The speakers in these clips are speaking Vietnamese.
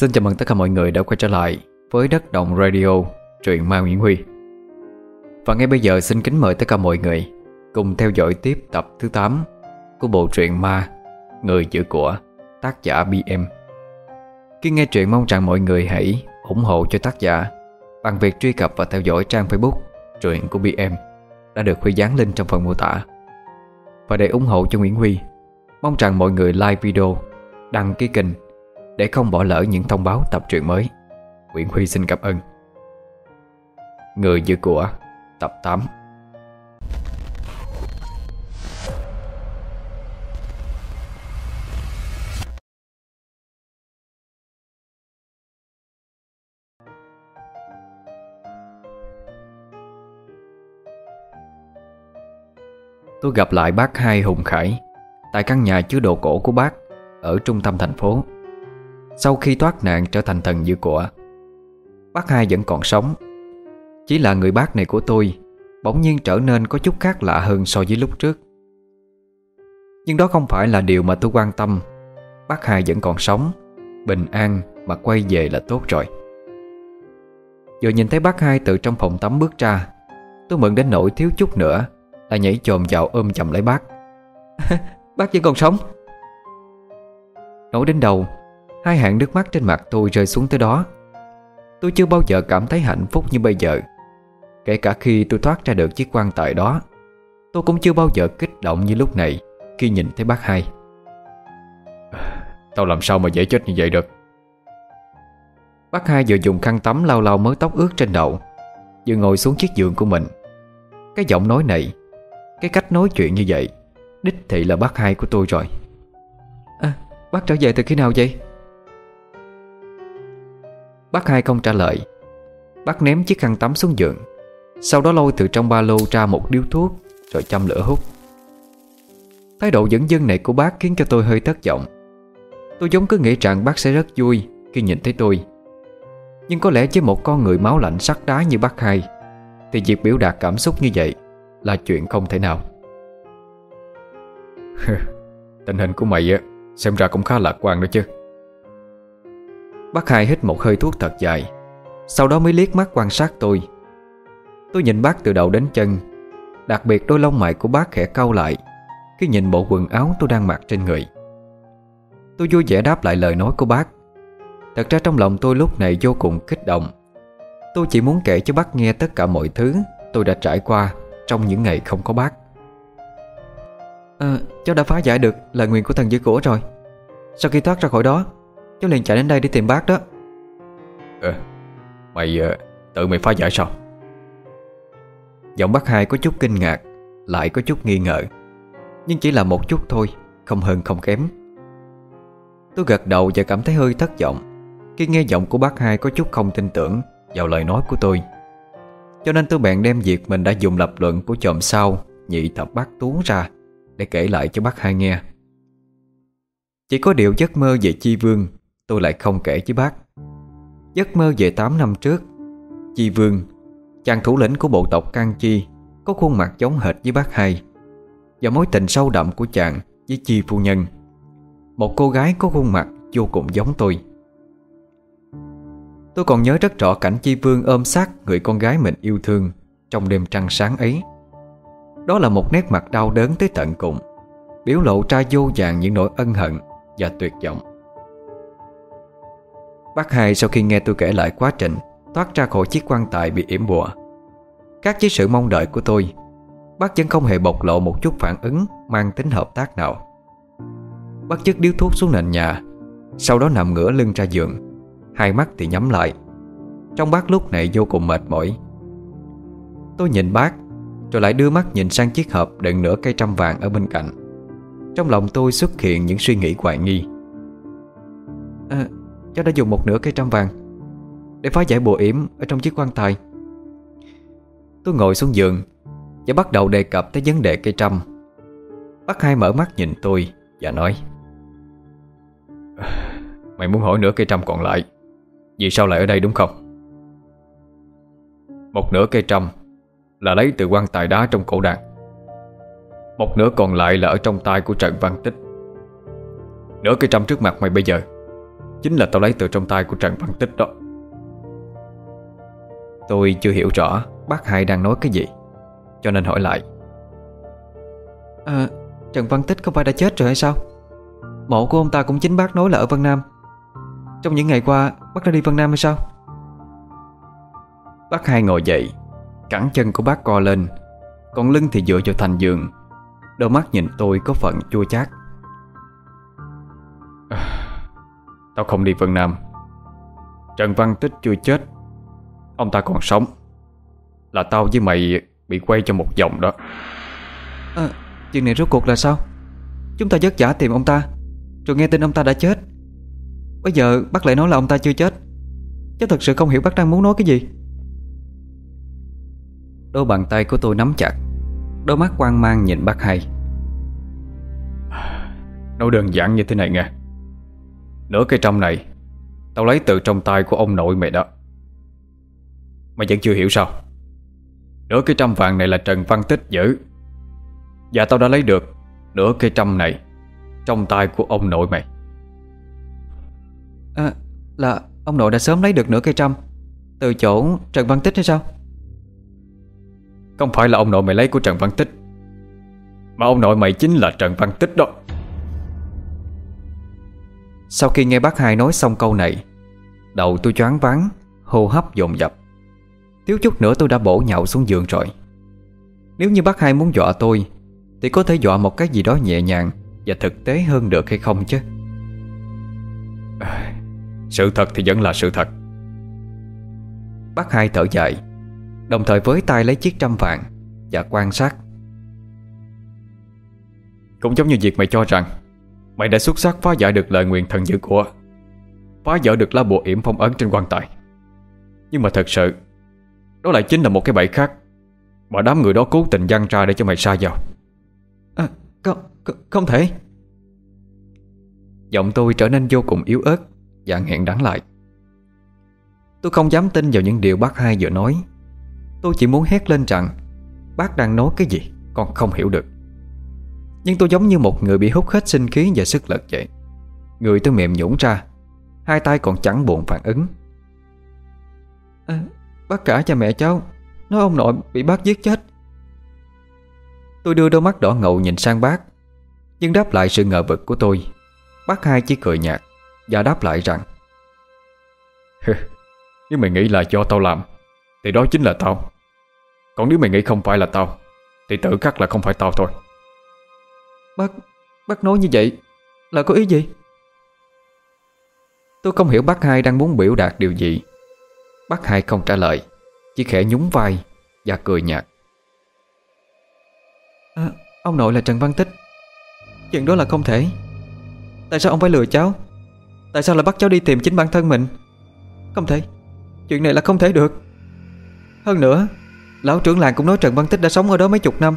Xin chào mừng tất cả mọi người đã quay trở lại với Đất Động Radio, truyện Ma Nguyễn Huy. Và ngay bây giờ xin kính mời tất cả mọi người cùng theo dõi tiếp tập thứ 8 của bộ truyện Ma Người giữ của tác giả BM Khi nghe truyện mong rằng mọi người hãy ủng hộ cho tác giả bằng việc truy cập và theo dõi trang Facebook truyện của BM đã được Huy dán link trong phần mô tả. Và để ủng hộ cho Nguyễn Huy mong rằng mọi người like video, đăng ký kênh để không bỏ lỡ những thông báo tập truyện mới. Nguyễn Huy xin cảm ơn. Người giữ của tập 8 Tôi gặp lại bác hai Hùng Khải Tại căn nhà chứa đồ cổ của bác Ở trung tâm thành phố sau khi thoát nạn trở thành thần dư của, Bác hai vẫn còn sống. Chỉ là người bác này của tôi Bỗng nhiên trở nên có chút khác lạ hơn so với lúc trước. Nhưng đó không phải là điều mà tôi quan tâm. Bác hai vẫn còn sống, Bình an mà quay về là tốt rồi. Vừa nhìn thấy bác hai từ trong phòng tắm bước ra, Tôi mừng đến nỗi thiếu chút nữa Là nhảy chồm vào ôm chầm lấy bác. Bác vẫn còn sống. Nổi đến đầu Hai hàng nước mắt trên mặt tôi rơi xuống tới đó. Tôi chưa bao giờ cảm thấy hạnh phúc như bây giờ. Kể cả khi tôi thoát ra được chiếc quan tài đó, Tôi cũng chưa bao giờ kích động như lúc này Khi nhìn thấy bác hai. Tao làm sao mà dễ chết như vậy được? Bác hai vừa dùng khăn tắm lau lau mớ tóc ướt trên đầu, Vừa ngồi xuống chiếc giường của mình. Cái giọng nói này, Cái cách nói chuyện như vậy, Đích thị là bác hai của tôi rồi. À bác trở về từ khi nào vậy? Bác hai không trả lời. Bác ném chiếc khăn tắm xuống giường. Sau đó lôi từ trong ba lô ra một điếu thuốc, Rồi châm lửa hút. Thái độ dẫn dân này của bác khiến cho tôi hơi thất vọng. Tôi giống cứ nghĩ rằng bác sẽ rất vui Khi nhìn thấy tôi. Nhưng có lẽ với một con người máu lạnh sắt đá như bác hai, Thì việc biểu đạt cảm xúc như vậy Là chuyện không thể nào. Tình hình của mày á, Xem ra cũng khá lạc quan đó chứ. Bác hai hít một hơi thuốc thật dài. Sau đó mới liếc mắt quan sát tôi. Tôi nhìn bác từ đầu đến chân. Đặc biệt đôi lông mày của bác khẽ cau lại Khi nhìn bộ quần áo tôi đang mặc trên người. Tôi vui vẻ đáp lại lời nói của bác. Thật ra trong lòng tôi lúc này vô cùng kích động. Tôi chỉ muốn kể cho bác nghe tất cả mọi thứ Tôi đã trải qua Trong những ngày không có bác. À, Cháu đã phá giải được lời nguyện của thần dữ cổ rồi. Sau khi thoát ra khỏi đó Cháu liền chạy đến đây để tìm bác đó. Ờ Mày uh, tự mày phá giải sao? Giọng bác hai có chút kinh ngạc Lại có chút nghi ngờ. Nhưng chỉ là một chút thôi Không hơn không kém. Tôi gật đầu và cảm thấy hơi thất vọng. Khi nghe giọng của bác hai có chút không tin tưởng Vào lời nói của tôi. Cho nên tôi bèn đem việc mình đã dùng lập luận Của chòm sao Nhị thập bác tú ra Để kể lại cho bác hai nghe. Chỉ có điều giấc mơ về Chi Vương Tôi lại không kể với bác. Giấc mơ về 8 năm trước, Chi Vương, Chàng thủ lĩnh của bộ tộc Can Chi, Có khuôn mặt giống hệt với bác hai Và mối tình sâu đậm của chàng Với Chi Phu Nhân. Một cô gái có khuôn mặt vô cùng giống tôi. Tôi còn nhớ rất rõ cảnh Chi Vương ôm sát Người con gái mình yêu thương Trong đêm trăng sáng ấy. Đó là một nét mặt đau đớn tới tận cùng, Biểu lộ ra vô vàng những nỗi ân hận Và tuyệt vọng. Bác hai sau khi nghe tôi kể lại quá trình Thoát ra khỏi chiếc quan tài bị yểm bùa. Các với sự mong đợi của tôi Bác vẫn không hề bộc lộ một chút phản ứng Mang tính hợp tác nào. Bác chất điếu thuốc xuống nền nhà Sau đó nằm ngửa lưng ra giường Hai mắt thì nhắm lại. Trong bác lúc này vô cùng mệt mỏi. Tôi nhìn bác Rồi lại đưa mắt nhìn sang chiếc hộp Đựng nửa cây trăm vàng ở bên cạnh. Trong lòng tôi xuất hiện những suy nghĩ hoài nghi. À, Cháu đã dùng một nửa cây trăm vàng Để phá giải bộ yểm Ở trong chiếc quan tài. Tôi ngồi xuống giường Và bắt đầu đề cập tới vấn đề cây trăm. Bác hai mở mắt nhìn tôi Và nói ờ, Mày muốn hỏi nửa cây trăm còn lại, Vì sao lại ở đây đúng không? Một nửa cây trăm Là lấy từ quan tài đá trong cổ đàn. Một nửa còn lại là ở trong tay của Trần Văn Tích. Nửa cây trăm trước mặt mày bây giờ. Chính là tao lấy từ trong tay của Trần Văn Tích đó. Tôi chưa hiểu rõ bác hai đang nói cái gì Cho nên hỏi lại. À Trần Văn Tích không phải đã chết rồi hay sao? Mộ của ông ta cũng chính bác nói là ở Vân Nam. Trong những ngày qua Bác đã đi Vân Nam hay sao? Bác hai ngồi dậy Cẳng chân của bác co lên Còn lưng thì dựa vào thành giường Đôi mắt nhìn tôi có phần chua chát. À, Tao không đi Vân Nam. Trần Văn Tích chưa chết. Ông ta còn sống. Là tao với mày bị quay cho một vòng đó. À, Chuyện này rốt cuộc là sao? Chúng ta vất vả tìm ông ta Rồi nghe tin ông ta đã chết. Bây giờ bác lại nói là ông ta chưa chết. Cháu thật sự không hiểu bác đang muốn nói cái gì. Đôi bàn tay của tôi nắm chặt. Đôi mắt quan mang nhìn bác hai Nói đơn giản như thế này nghe Nửa cây trăm này Tao lấy từ trong tay của ông nội mày đó. Mày vẫn chưa hiểu sao? Nửa cây trăm vàng này là Trần Văn Tích giữ. Và tao đã lấy được Nửa cây trăm này Trong tay của ông nội mày. À là ông nội đã sớm lấy được nửa cây trăm Từ chỗ Trần Văn Tích hay sao? Không phải là ông nội mày lấy của Trần Văn Tích Mà ông nội mày chính là Trần Văn Tích đó Sau khi nghe bác hai nói xong câu này Đầu tôi choáng váng Hô hấp dồn dập. Thiếu chút nữa tôi đã bổ nhậu xuống giường rồi. Nếu như bác hai muốn dọa tôi Thì có thể dọa một cái gì đó nhẹ nhàng Và thực tế hơn được hay không chứ? Sự thật thì vẫn là sự thật. Bác hai thở dài Đồng thời với tay lấy chiếc trăm vàng Và quan sát. Cũng giống như việc mày cho rằng Mày đã xuất sắc phá giải được lời nguyện thần dữ của Phá vỡ được lá bùa yểm phong ấn trên quan tài. Nhưng mà thật sự Đó lại chính là một cái bẫy khác Mà đám người đó cố tình dăng ra để cho mày xa vào. À, không, không thể. Giọng tôi trở nên vô cùng yếu ớt Và nghẹn đắng lại. Tôi không dám tin vào những điều bác hai vừa nói. Tôi chỉ muốn hét lên rằng Bác đang nói cái gì Con không hiểu được nhưng tôi giống như một người bị hút hết sinh khí và sức lực vậy. Người tôi mềm nhũn ra Hai tay còn chẳng buồn phản ứng. À, Bác cả cha mẹ cháu Nói ông nội bị bác giết chết. Tôi đưa đôi mắt đỏ ngầu nhìn sang bác Nhưng đáp lại sự ngờ vực của tôi. Bác hai chỉ cười nhạt Và đáp lại rằng Nếu mày nghĩ là do tao làm Thì đó chính là tao. Còn nếu mày nghĩ không phải là tao Thì tự khắc là không phải tao thôi. Bác, bác nói như vậy Là có ý gì? Tôi không hiểu bác hai đang muốn biểu đạt điều gì. Bác hai không trả lời Chỉ khẽ nhún vai Và cười nhạt. À, Ông nội là Trần Văn Tích. Chuyện đó là không thể. Tại sao ông phải lừa cháu? Tại sao lại bắt cháu đi tìm chính bản thân mình? Không thể. Chuyện này là không thể được. Hơn nữa Lão trưởng làng cũng nói Trần Văn Tích đã sống ở đó mấy chục năm.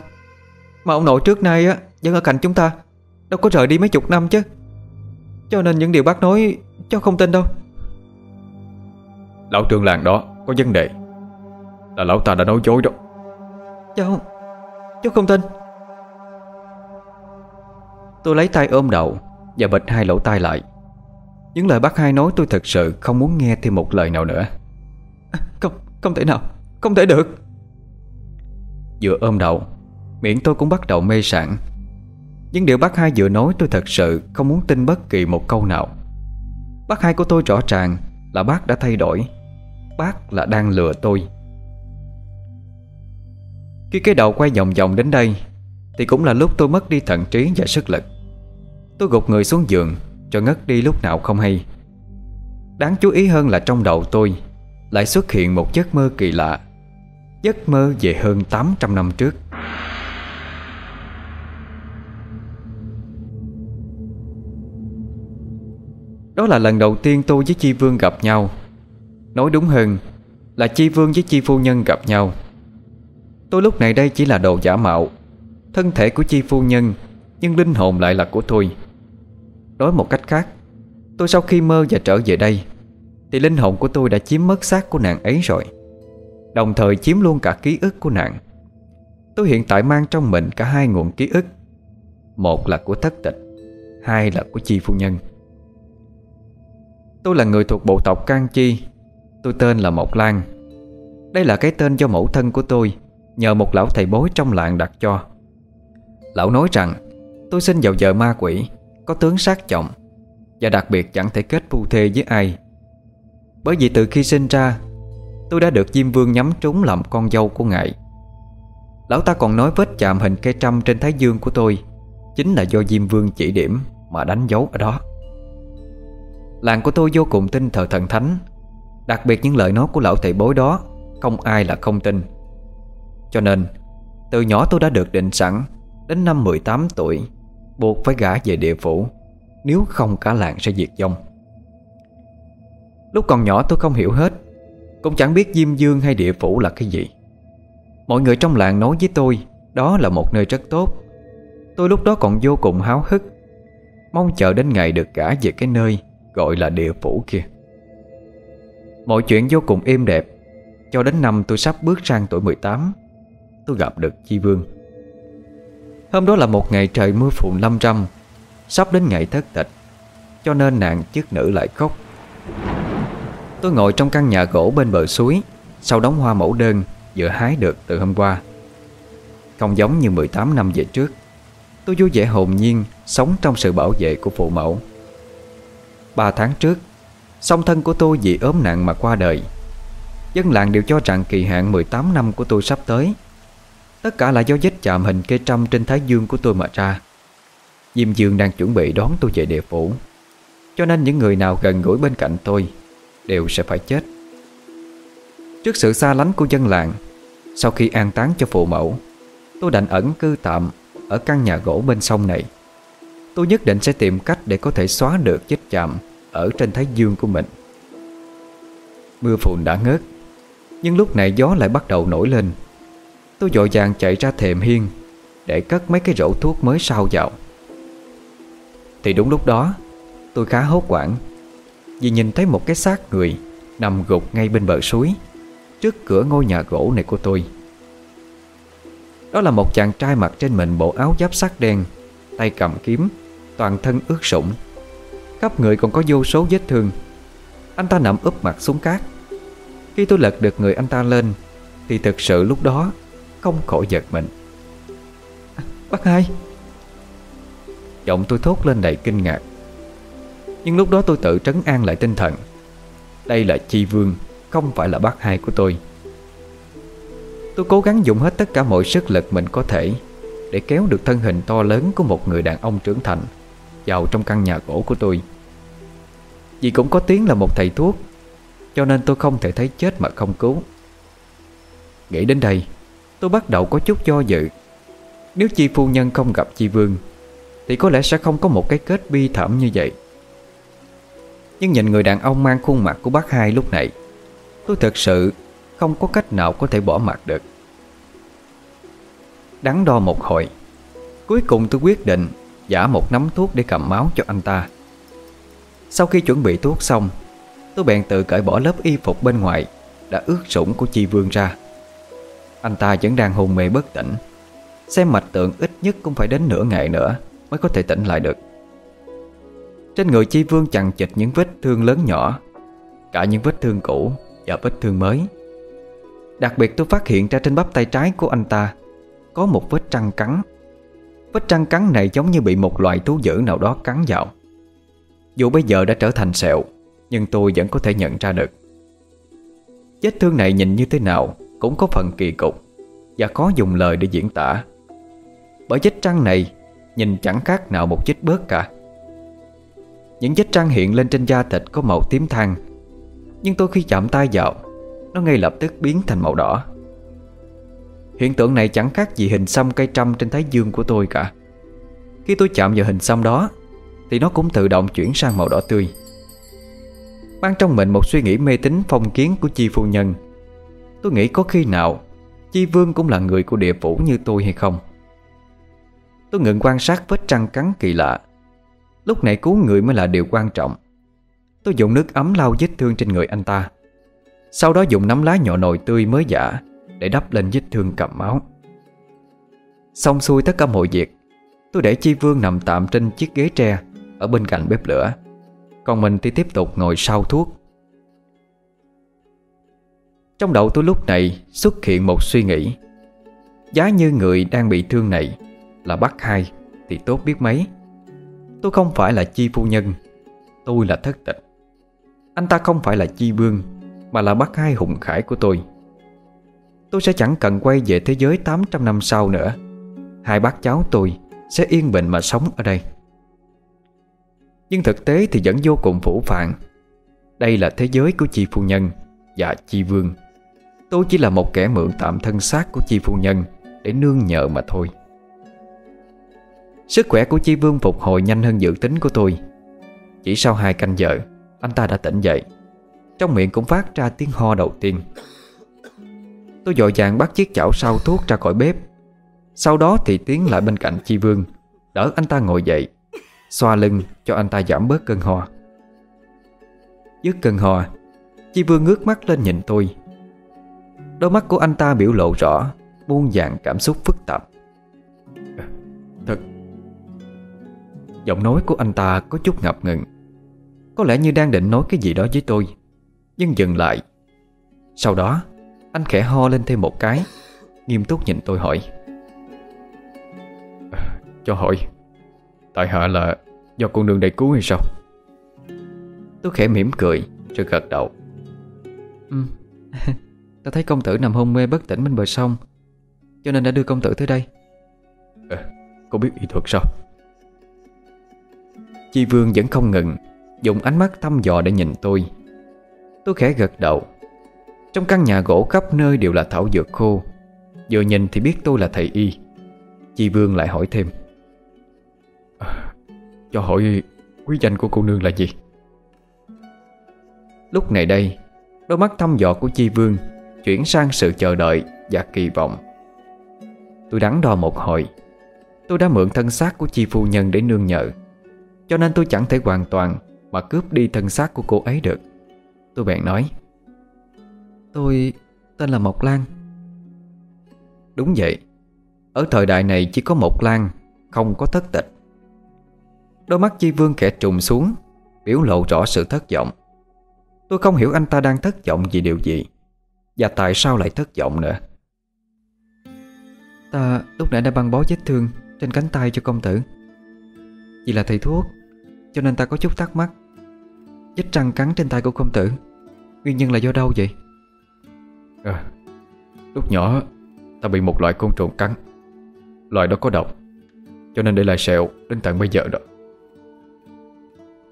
Mà ông nội trước nay á Vẫn ở cạnh chúng ta. Đâu có rời đi mấy chục năm chứ. Cho nên những điều bác nói Cháu không tin đâu. Lão trưởng làng đó có vấn đề. Là lão ta đã nói dối đó. Cháu Cháu không tin. Tôi lấy tay ôm đầu Và bịt hai lỗ tai lại. Những lời bác hai nói tôi thật sự Không muốn nghe thêm một lời nào nữa. À, Không, không thể nào, không thể được. Vừa ôm đầu Miệng tôi cũng bắt đầu mê sảng. Nhưng điều bác hai vừa nói tôi thật sự Không muốn tin bất kỳ một câu nào. Bác hai của tôi rõ ràng Là bác đã thay đổi. Bác là đang lừa tôi. Khi cái đầu quay vòng vòng đến đây, Thì cũng là lúc tôi mất đi thận trí và sức lực. Tôi gục người xuống giường, Cho ngất đi lúc nào không hay. Đáng chú ý hơn là trong đầu tôi Lại xuất hiện một giấc mơ kỳ lạ. Giấc mơ về hơn 800 năm trước. Đó là lần đầu tiên tôi với Chi Vương gặp nhau. Nói đúng hơn, Là Chi Vương với Chi Phu Nhân gặp nhau. Tôi lúc này đây chỉ là đồ giả mạo. Thân thể của Chi Phu Nhân, Nhưng linh hồn lại là của tôi. Nói một cách khác, Tôi sau khi mơ và trở về đây, Thì linh hồn của tôi đã chiếm mất xác của nàng ấy rồi. Đồng thời chiếm luôn cả ký ức của nàng. Tôi hiện tại mang trong mình cả hai nguồn ký ức. Một là của thất tịch, Hai là của chi phu nhân. Tôi là người thuộc bộ tộc Can Chi. Tôi tên là Mộc Lan. Đây là cái tên do mẫu thân của tôi, Nhờ một lão thầy bối trong làng đặt cho. Lão nói rằng, Tôi sinh vào giờ ma quỷ, Có tướng sát trọng, Và đặc biệt chẳng thể kết phu thê với ai. Bởi vì từ khi sinh ra, Tôi đã được Diêm Vương nhắm trúng làm con dâu của ngài. Lão ta còn nói vết chạm hình cây trăm trên thái dương của tôi, Chính là do Diêm Vương chỉ điểm Mà đánh dấu ở đó. Làng của tôi vô cùng tin thờ thần thánh. Đặc biệt những lời nói của lão thầy bối đó, Không ai là không tin. Cho nên, Từ nhỏ tôi đã được định sẵn, Đến năm 18 tuổi, Buộc phải gả về địa phủ, Nếu không cả làng sẽ diệt vong. Lúc còn nhỏ tôi không hiểu hết, Cũng chẳng biết Diêm Dương hay địa phủ là cái gì. Mọi người trong làng nói với tôi, Đó là một nơi rất tốt. Tôi lúc đó còn vô cùng háo hức, Mong chờ đến ngày được gả về cái nơi Gọi là địa phủ kia. Mọi chuyện vô cùng êm đẹp. Cho đến năm tôi sắp bước sang tuổi 18 Tôi gặp được Chi Vương. Hôm đó là một ngày trời mưa phùn lâm râm, Sắp đến ngày thất tịch, Cho nên nạn chức nữ lại khóc. Tôi ngồi trong căn nhà gỗ bên bờ suối, Sau đóng hoa mẫu đơn Vừa hái được từ hôm qua. Không giống như 18 năm về trước, Tôi vui vẻ hồn nhiên Sống trong sự bảo vệ của phụ mẫu. Ba tháng trước. Song thân của tôi vì ốm nặng mà qua đời. Dân làng đều cho rằng kỳ hạn 18 năm của tôi sắp tới. Tất cả là do vết chạm hình cây trăm trên thái dương của tôi mà ra. Diêm Dương đang chuẩn bị đón tôi về địa phủ. Cho nên những người nào gần gũi bên cạnh tôi Đều sẽ phải chết. Trước sự xa lánh của dân làng, Sau khi an táng cho phụ mẫu, Tôi đành ẩn cư tạm Ở căn nhà gỗ bên sông này. Tôi nhất định sẽ tìm cách để có thể xóa được vết chạm ở trên thái dương của mình. Mưa phùn đã ngớt, Nhưng lúc này gió lại bắt đầu nổi lên. Tôi dội vàng chạy ra thềm hiên Để cất mấy cái rổ thuốc mới sao vào. Thì đúng lúc đó, Tôi khá hốt quảng Vì nhìn thấy một cái xác người Nằm gục ngay bên bờ suối, Trước cửa ngôi nhà gỗ này của tôi. Đó là một chàng trai mặc trên mình bộ áo giáp sắt đen, Tay cầm kiếm, Toàn thân ướt sũng. Khắp người còn có vô số vết thương. Anh ta nằm úp mặt xuống cát. Khi tôi lật được người anh ta lên Thì thực sự lúc đó Không khỏi giật mình. À, Bác hai. Giọng tôi thốt lên đầy kinh ngạc. Nhưng lúc đó tôi tự trấn an lại tinh thần. Đây là Chi Vương Không phải là bác hai của tôi. Tôi cố gắng dùng hết tất cả mọi sức lực mình có thể Để kéo được thân hình to lớn của một người đàn ông trưởng thành vào trong căn nhà gỗ của tôi. Vì cũng có tiếng là một thầy thuốc, Cho nên tôi không thể thấy chết mà không cứu. Nghĩ đến đây, Tôi bắt đầu có chút do dự. Nếu chi phu nhân không gặp chi vương, Thì có lẽ sẽ không có một cái kết bi thảm như vậy. Nhưng nhìn người đàn ông mang khuôn mặt của bác hai lúc này, Tôi thật sự không có cách nào có thể bỏ mặt được. Đắn đo một hồi, Cuối cùng tôi quyết định Giả một nắm thuốc để cầm máu cho anh ta. Sau khi chuẩn bị thuốc xong Tôi bèn tự cởi bỏ lớp y phục bên ngoài Đã ướt sũng của chi vương ra. Anh ta vẫn đang hôn mê bất tỉnh. Xem mạch tượng ít nhất cũng phải đến nửa ngày nữa Mới có thể tỉnh lại được. Trên người chi vương chằng chịch những vết thương lớn nhỏ, Cả những vết thương cũ Và vết thương mới. Đặc biệt tôi phát hiện ra trên bắp tay trái của anh ta Có một vết trăng cắn Vết trăng cắn này giống như bị một loại thú dữ nào đó cắn vào. Dù bây giờ đã trở thành sẹo, Nhưng tôi vẫn có thể nhận ra được. Vết thương này nhìn như thế nào Cũng có phần kỳ cục Và khó dùng lời để diễn tả. Bởi vết trăng này Nhìn chẳng khác nào một vết bớt cả. Những vết trăng hiện lên trên da thịt Có màu tím than, Nhưng tôi khi chạm tay vào, Nó ngay lập tức biến thành màu đỏ. Hiện tượng này chẳng khác gì hình xăm cây trăm trên thái dương của tôi cả. Khi tôi chạm vào hình xăm đó, Thì nó cũng tự động chuyển sang màu đỏ tươi. Mang trong mình một suy nghĩ mê tín phong kiến của chi phu nhân. Tôi nghĩ có khi nào, Chi Vương cũng là người của địa phủ như tôi hay không? Tôi ngừng quan sát vết trăng cắn kỳ lạ. Lúc này cứu người mới là điều quan trọng. Tôi dùng nước ấm lau vết thương trên người anh ta. Sau đó dùng nắm lá nhỏ nồi tươi mới giả để đắp lên vết thương cầm máu. Xong xuôi tất cả mọi việc, Tôi để Chi Vương nằm tạm trên chiếc ghế tre Ở bên cạnh bếp lửa. Còn mình thì tiếp tục ngồi sau thuốc. Trong đầu tôi lúc này xuất hiện một suy nghĩ. Giá như người đang bị thương này Là bác hai Thì tốt biết mấy. Tôi không phải là chi phu nhân, Tôi là thất tịch. Anh ta không phải là chi vương, Mà là bác hai hùng khải của tôi. Tôi sẽ chẳng cần quay về thế giới 800 năm sau nữa. Hai bác cháu tôi Sẽ yên bình mà sống ở đây. Nhưng thực tế thì vẫn vô cùng phủ phàng. Đây là thế giới của chi phu nhân Và chi vương. Tôi chỉ là một kẻ mượn tạm thân xác của chi phu nhân Để nương nhờ mà thôi. Sức khỏe của chi vương phục hồi nhanh hơn dự tính của tôi. Chỉ sau hai canh giờ, Anh ta đã tỉnh dậy. Trong miệng cũng phát ra tiếng ho đầu tiên. Tôi dội vàng bắt chiếc chảo sau thuốc ra khỏi bếp. Sau đó thì tiến lại bên cạnh Chi Vương. Đỡ anh ta ngồi dậy, Xoa lưng cho anh ta giảm bớt cơn ho. Dứt cơn ho, Chi Vương ngước mắt lên nhìn tôi. Đôi mắt của anh ta biểu lộ rõ Muôn dạng cảm xúc phức tạp. Thật. Giọng nói của anh ta có chút ngập ngừng. Có lẽ như đang định nói cái gì đó với tôi, Nhưng dừng lại. Sau đó anh khẽ ho lên thêm một cái. Nghiêm túc nhìn tôi hỏi. Cho hỏi. Tại hạ là do con nương đây cứu hay sao? Tôi khẽ mỉm cười Rồi gật đầu. Ừ. Ta thấy công tử nằm hôn mê bất tỉnh bên bờ sông Cho nên đã đưa công tử tới đây. À, Cô biết y thuật sao? Chi Vương vẫn không ngừng Dùng ánh mắt thăm dò để nhìn tôi. Tôi khẽ gật đầu trong căn nhà gỗ khắp nơi đều là thảo dược khô. Vừa nhìn thì biết tôi là thầy y. Chi Vương lại hỏi thêm. À, Cho hỏi quý danh của cô nương là gì? Lúc này đây Đôi mắt thăm dò của Chi Vương Chuyển sang sự chờ đợi và kỳ vọng. Tôi đắn đo một hồi. Tôi đã mượn thân xác của Chi Phu Nhân để nương nhờ. Cho nên tôi chẳng thể hoàn toàn Mà cướp đi thân xác của cô ấy được. Tôi bèn nói Tôi tên là Mộc Lan. Đúng vậy. Ở thời đại này chỉ có Mộc Lan Không có thất tịch. Đôi mắt Chi Vương kẻ trùng xuống Biểu lộ rõ sự thất vọng. Tôi không hiểu anh ta đang thất vọng vì điều gì Và tại sao lại thất vọng nữa. Ta lúc nãy đã băng bó vết thương Trên cánh tay cho công tử. Vì là thầy thuốc Cho nên ta có chút thắc mắc. Vết răng cắn trên tay của công tử Nguyên nhân là do đâu vậy à, Lúc nhỏ Ta bị một loại côn trùng cắn. Loại đó có độc Cho nên để lại sẹo đến tận bây giờ đó.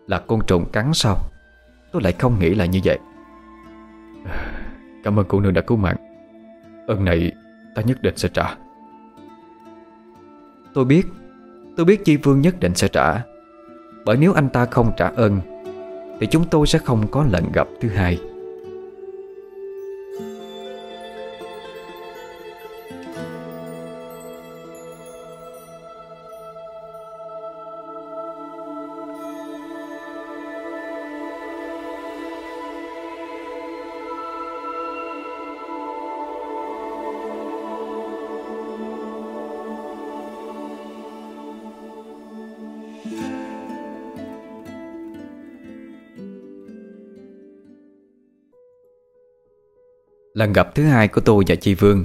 Là côn trùng cắn sao? Tôi lại không nghĩ là như vậy. Ờ, cảm ơn cô nương đã cứu mạng. Ơn này ta nhất định sẽ trả. Tôi biết Tôi biết Chi Vương nhất định sẽ trả. Bởi nếu anh ta không trả ơn Thì chúng tôi sẽ không có lần gặp thứ hai. Lần gặp thứ hai của tôi và chị Vương,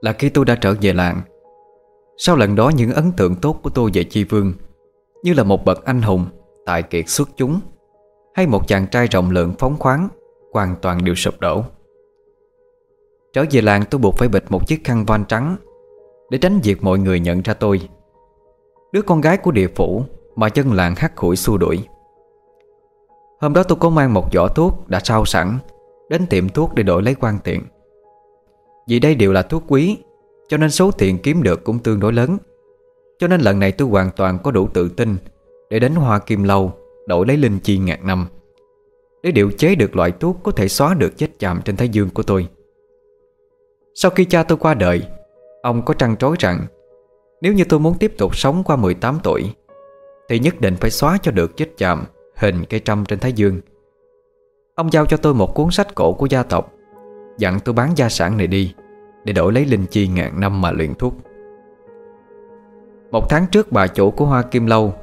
Là khi tôi đã trở về làng. Sau lần đó, những ấn tượng tốt của tôi về Chi Vương, Như là một bậc anh hùng, Tài kiệt xuất chúng, Hay một chàng trai rộng lượng phóng khoáng, Hoàn toàn đều sụp đổ. Trở về làng, tôi buộc phải bịt một chiếc khăn van trắng Để tránh việc mọi người nhận ra tôi. Đứa con gái của địa phủ Mà chân làng hắt hủi xua đuổi. Hôm đó tôi có mang một giỏ thuốc đã sao sẵn Đến tiệm thuốc để đổi lấy quan tiền Vì đây đều là thuốc quý, Cho nên số tiền kiếm được cũng tương đối lớn. Cho nên lần này tôi hoàn toàn có đủ tự tin Để đến Hoa Kim Lâu Đổi lấy linh chi ngàn năm, Để điều chế được loại thuốc Có thể xóa được vết chạm trên thái dương của tôi. Sau khi cha tôi qua đời, Ông có trăn trối rằng, Nếu như tôi muốn tiếp tục sống qua 18 tuổi, Thì nhất định phải xóa cho được vết chạm Hình cây trăm trên thái dương. Ông giao cho tôi một cuốn sách cổ của gia tộc. Dặn tôi bán gia sản này đi, Để đổi lấy linh chi ngàn năm mà luyện thuốc. Một tháng trước, bà chủ của Hoa Kim Lâu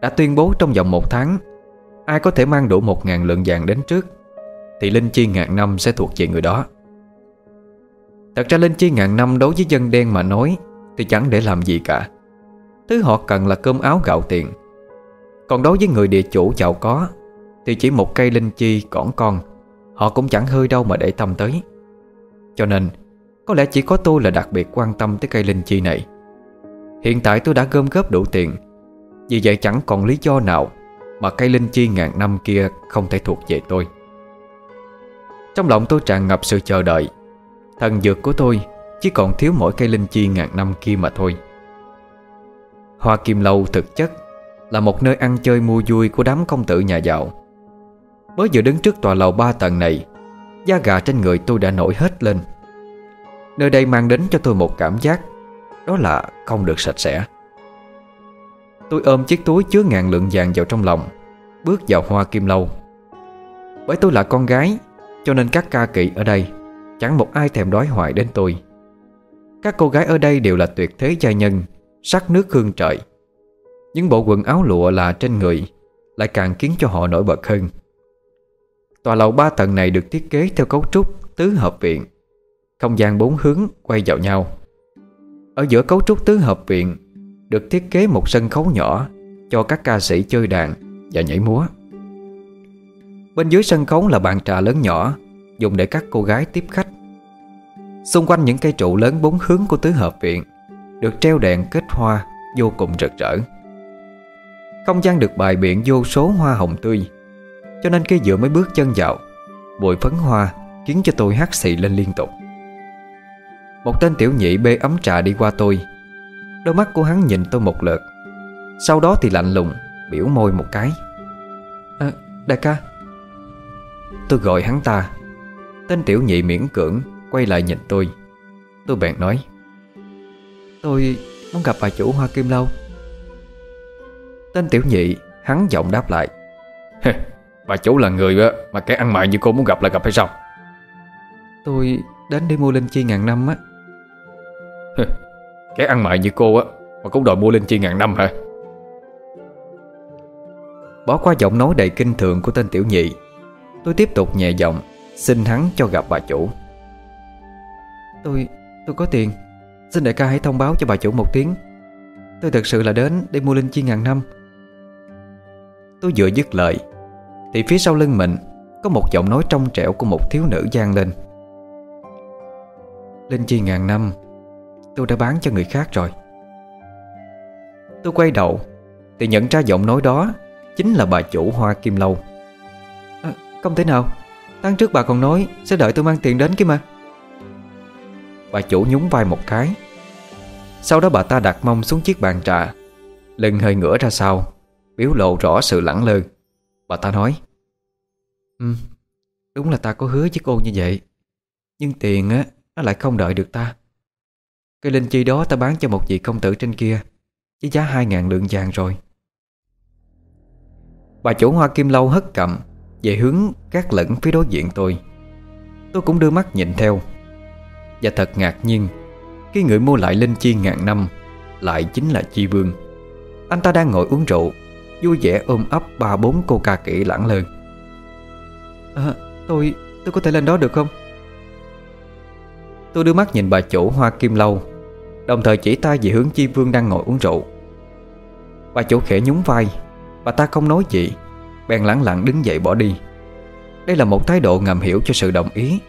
Đã tuyên bố trong vòng một tháng, Ai có thể mang đủ một ngàn lượng vàng đến trước, Thì linh chi ngàn năm sẽ thuộc về người đó. Thật ra linh chi ngàn năm đối với dân đen mà nói, Thì chẳng để làm gì cả. Thứ họ cần là cơm áo gạo tiền. Còn đối với người địa chủ giàu có thì chỉ một cây linh chi còn con. Họ cũng chẳng hơi đâu mà để tâm tới. Cho nên, Có lẽ chỉ có tôi là đặc biệt quan tâm tới cây linh chi này. Hiện tại tôi đã gom góp đủ tiền, Vì vậy chẳng còn lý do nào Mà cây linh chi ngàn năm kia không thể thuộc về tôi. Trong lòng tôi tràn ngập sự chờ đợi. Thần dược của tôi Chỉ còn thiếu mỗi cây linh chi ngàn năm kia mà thôi. Hoa Kim Lâu thực chất Là một nơi ăn chơi mua vui của đám công tử nhà giàu. Mới vừa đứng trước tòa lầu ba tầng này, Da gà trên người tôi đã nổi hết lên. Nơi đây mang đến cho tôi một cảm giác, Đó là không được sạch sẽ. Tôi ôm chiếc túi chứa ngàn lượng vàng vào trong lòng, Bước vào hoa kim lâu. Bởi tôi là con gái, Cho nên các ca kỵ ở đây, Chẳng một ai thèm đói hoài đến tôi. Các cô gái ở đây đều là tuyệt thế gia nhân, Sắc nước hương trời. Những bộ quần áo lụa là trên người, Lại càng khiến cho họ nổi bật hơn. Tòa lầu ba tầng này được thiết kế theo cấu trúc tứ hợp viện. Không gian bốn hướng quay vào nhau. Ở giữa cấu trúc tứ hợp viện, Được thiết kế một sân khấu nhỏ Cho các ca sĩ chơi đàn và nhảy múa. Bên dưới sân khấu là bàn trà lớn nhỏ, Dùng để các cô gái tiếp khách. Xung quanh những cây trụ lớn bốn hướng của tứ hợp viện Được treo đèn kết hoa Vô cùng rực rỡ. Không gian được bài biện vô số hoa hồng tươi. Cho nên khi vừa mới bước chân vào Bụi phấn hoa Khiến cho tôi hắt xì lên liên tục. Một tên tiểu nhị bê ấm trà đi qua tôi. Đôi mắt của hắn nhìn tôi một lượt. Sau đó thì lạnh lùng Biểu môi một cái. À, Đại ca. Tôi gọi hắn ta. Tên tiểu nhị miễn cưỡng Quay lại nhìn tôi. Tôi bèn nói Tôi muốn gặp bà chủ Hoa Kim Lâu. Tên tiểu nhị Hắn giọng đáp lại Bà chủ là người mà kẻ ăn mày như cô muốn gặp là gặp hay sao? Tôi đến để mua linh chi ngàn năm á. Kẻ ăn mày như cô á Mà cũng đòi mua linh chi ngàn năm hả? Bỏ qua giọng nói đầy kinh thường của tên tiểu nhị Tôi tiếp tục nhẹ giọng Xin hắn cho gặp bà chủ. Tôi tôi có tiền Xin đại ca hãy thông báo cho bà chủ một tiếng. Tôi thật sự là đến để mua linh chi ngàn năm. Tôi vừa dứt lời thì phía sau lưng mình Có một giọng nói trong trẻo của một thiếu nữ gian lên. Linh chi ngàn năm Tôi đã bán cho người khác rồi. Tôi quay đầu Thì nhận ra giọng nói đó Chính là bà chủ Hoa Kim Lâu. À, Không thể nào Tháng trước bà còn nói sẽ đợi tôi mang tiền đến kia mà. Bà chủ nhún vai một cái. Sau đó bà ta đặt mông xuống chiếc bàn trà Lưng hơi ngửa ra sau Biểu lộ rõ sự lẳng lơ. Bà ta nói Ừ Đúng là ta có hứa với cô như vậy, Nhưng tiền á, Nó lại không đợi được ta. Cái linh chi đó ta bán cho một vị công tử trên kia, Với giá hai ngàn lượng vàng rồi. Bà chủ hoa kim lâu hất cầm, Về hướng các lẫn phía đối diện tôi. Tôi cũng đưa mắt nhìn theo, Và thật ngạc nhiên, Khi người mua lại linh chi ngàn năm, Lại chính là Chi Vương. Anh ta đang ngồi uống rượu Vui vẻ ôm ấp ba bốn cô ca kỹ lãng lơn à, Tôi tôi có thể lên đó được không? Tôi đưa mắt nhìn bà chủ hoa kim lâu Đồng thời chỉ tay về hướng Chi Vương đang ngồi uống rượu. Bà chủ khẽ nhún vai Bà ta không nói gì Bèn lẳng lặng đứng dậy bỏ đi. Đây là một thái độ ngầm hiểu cho sự đồng ý.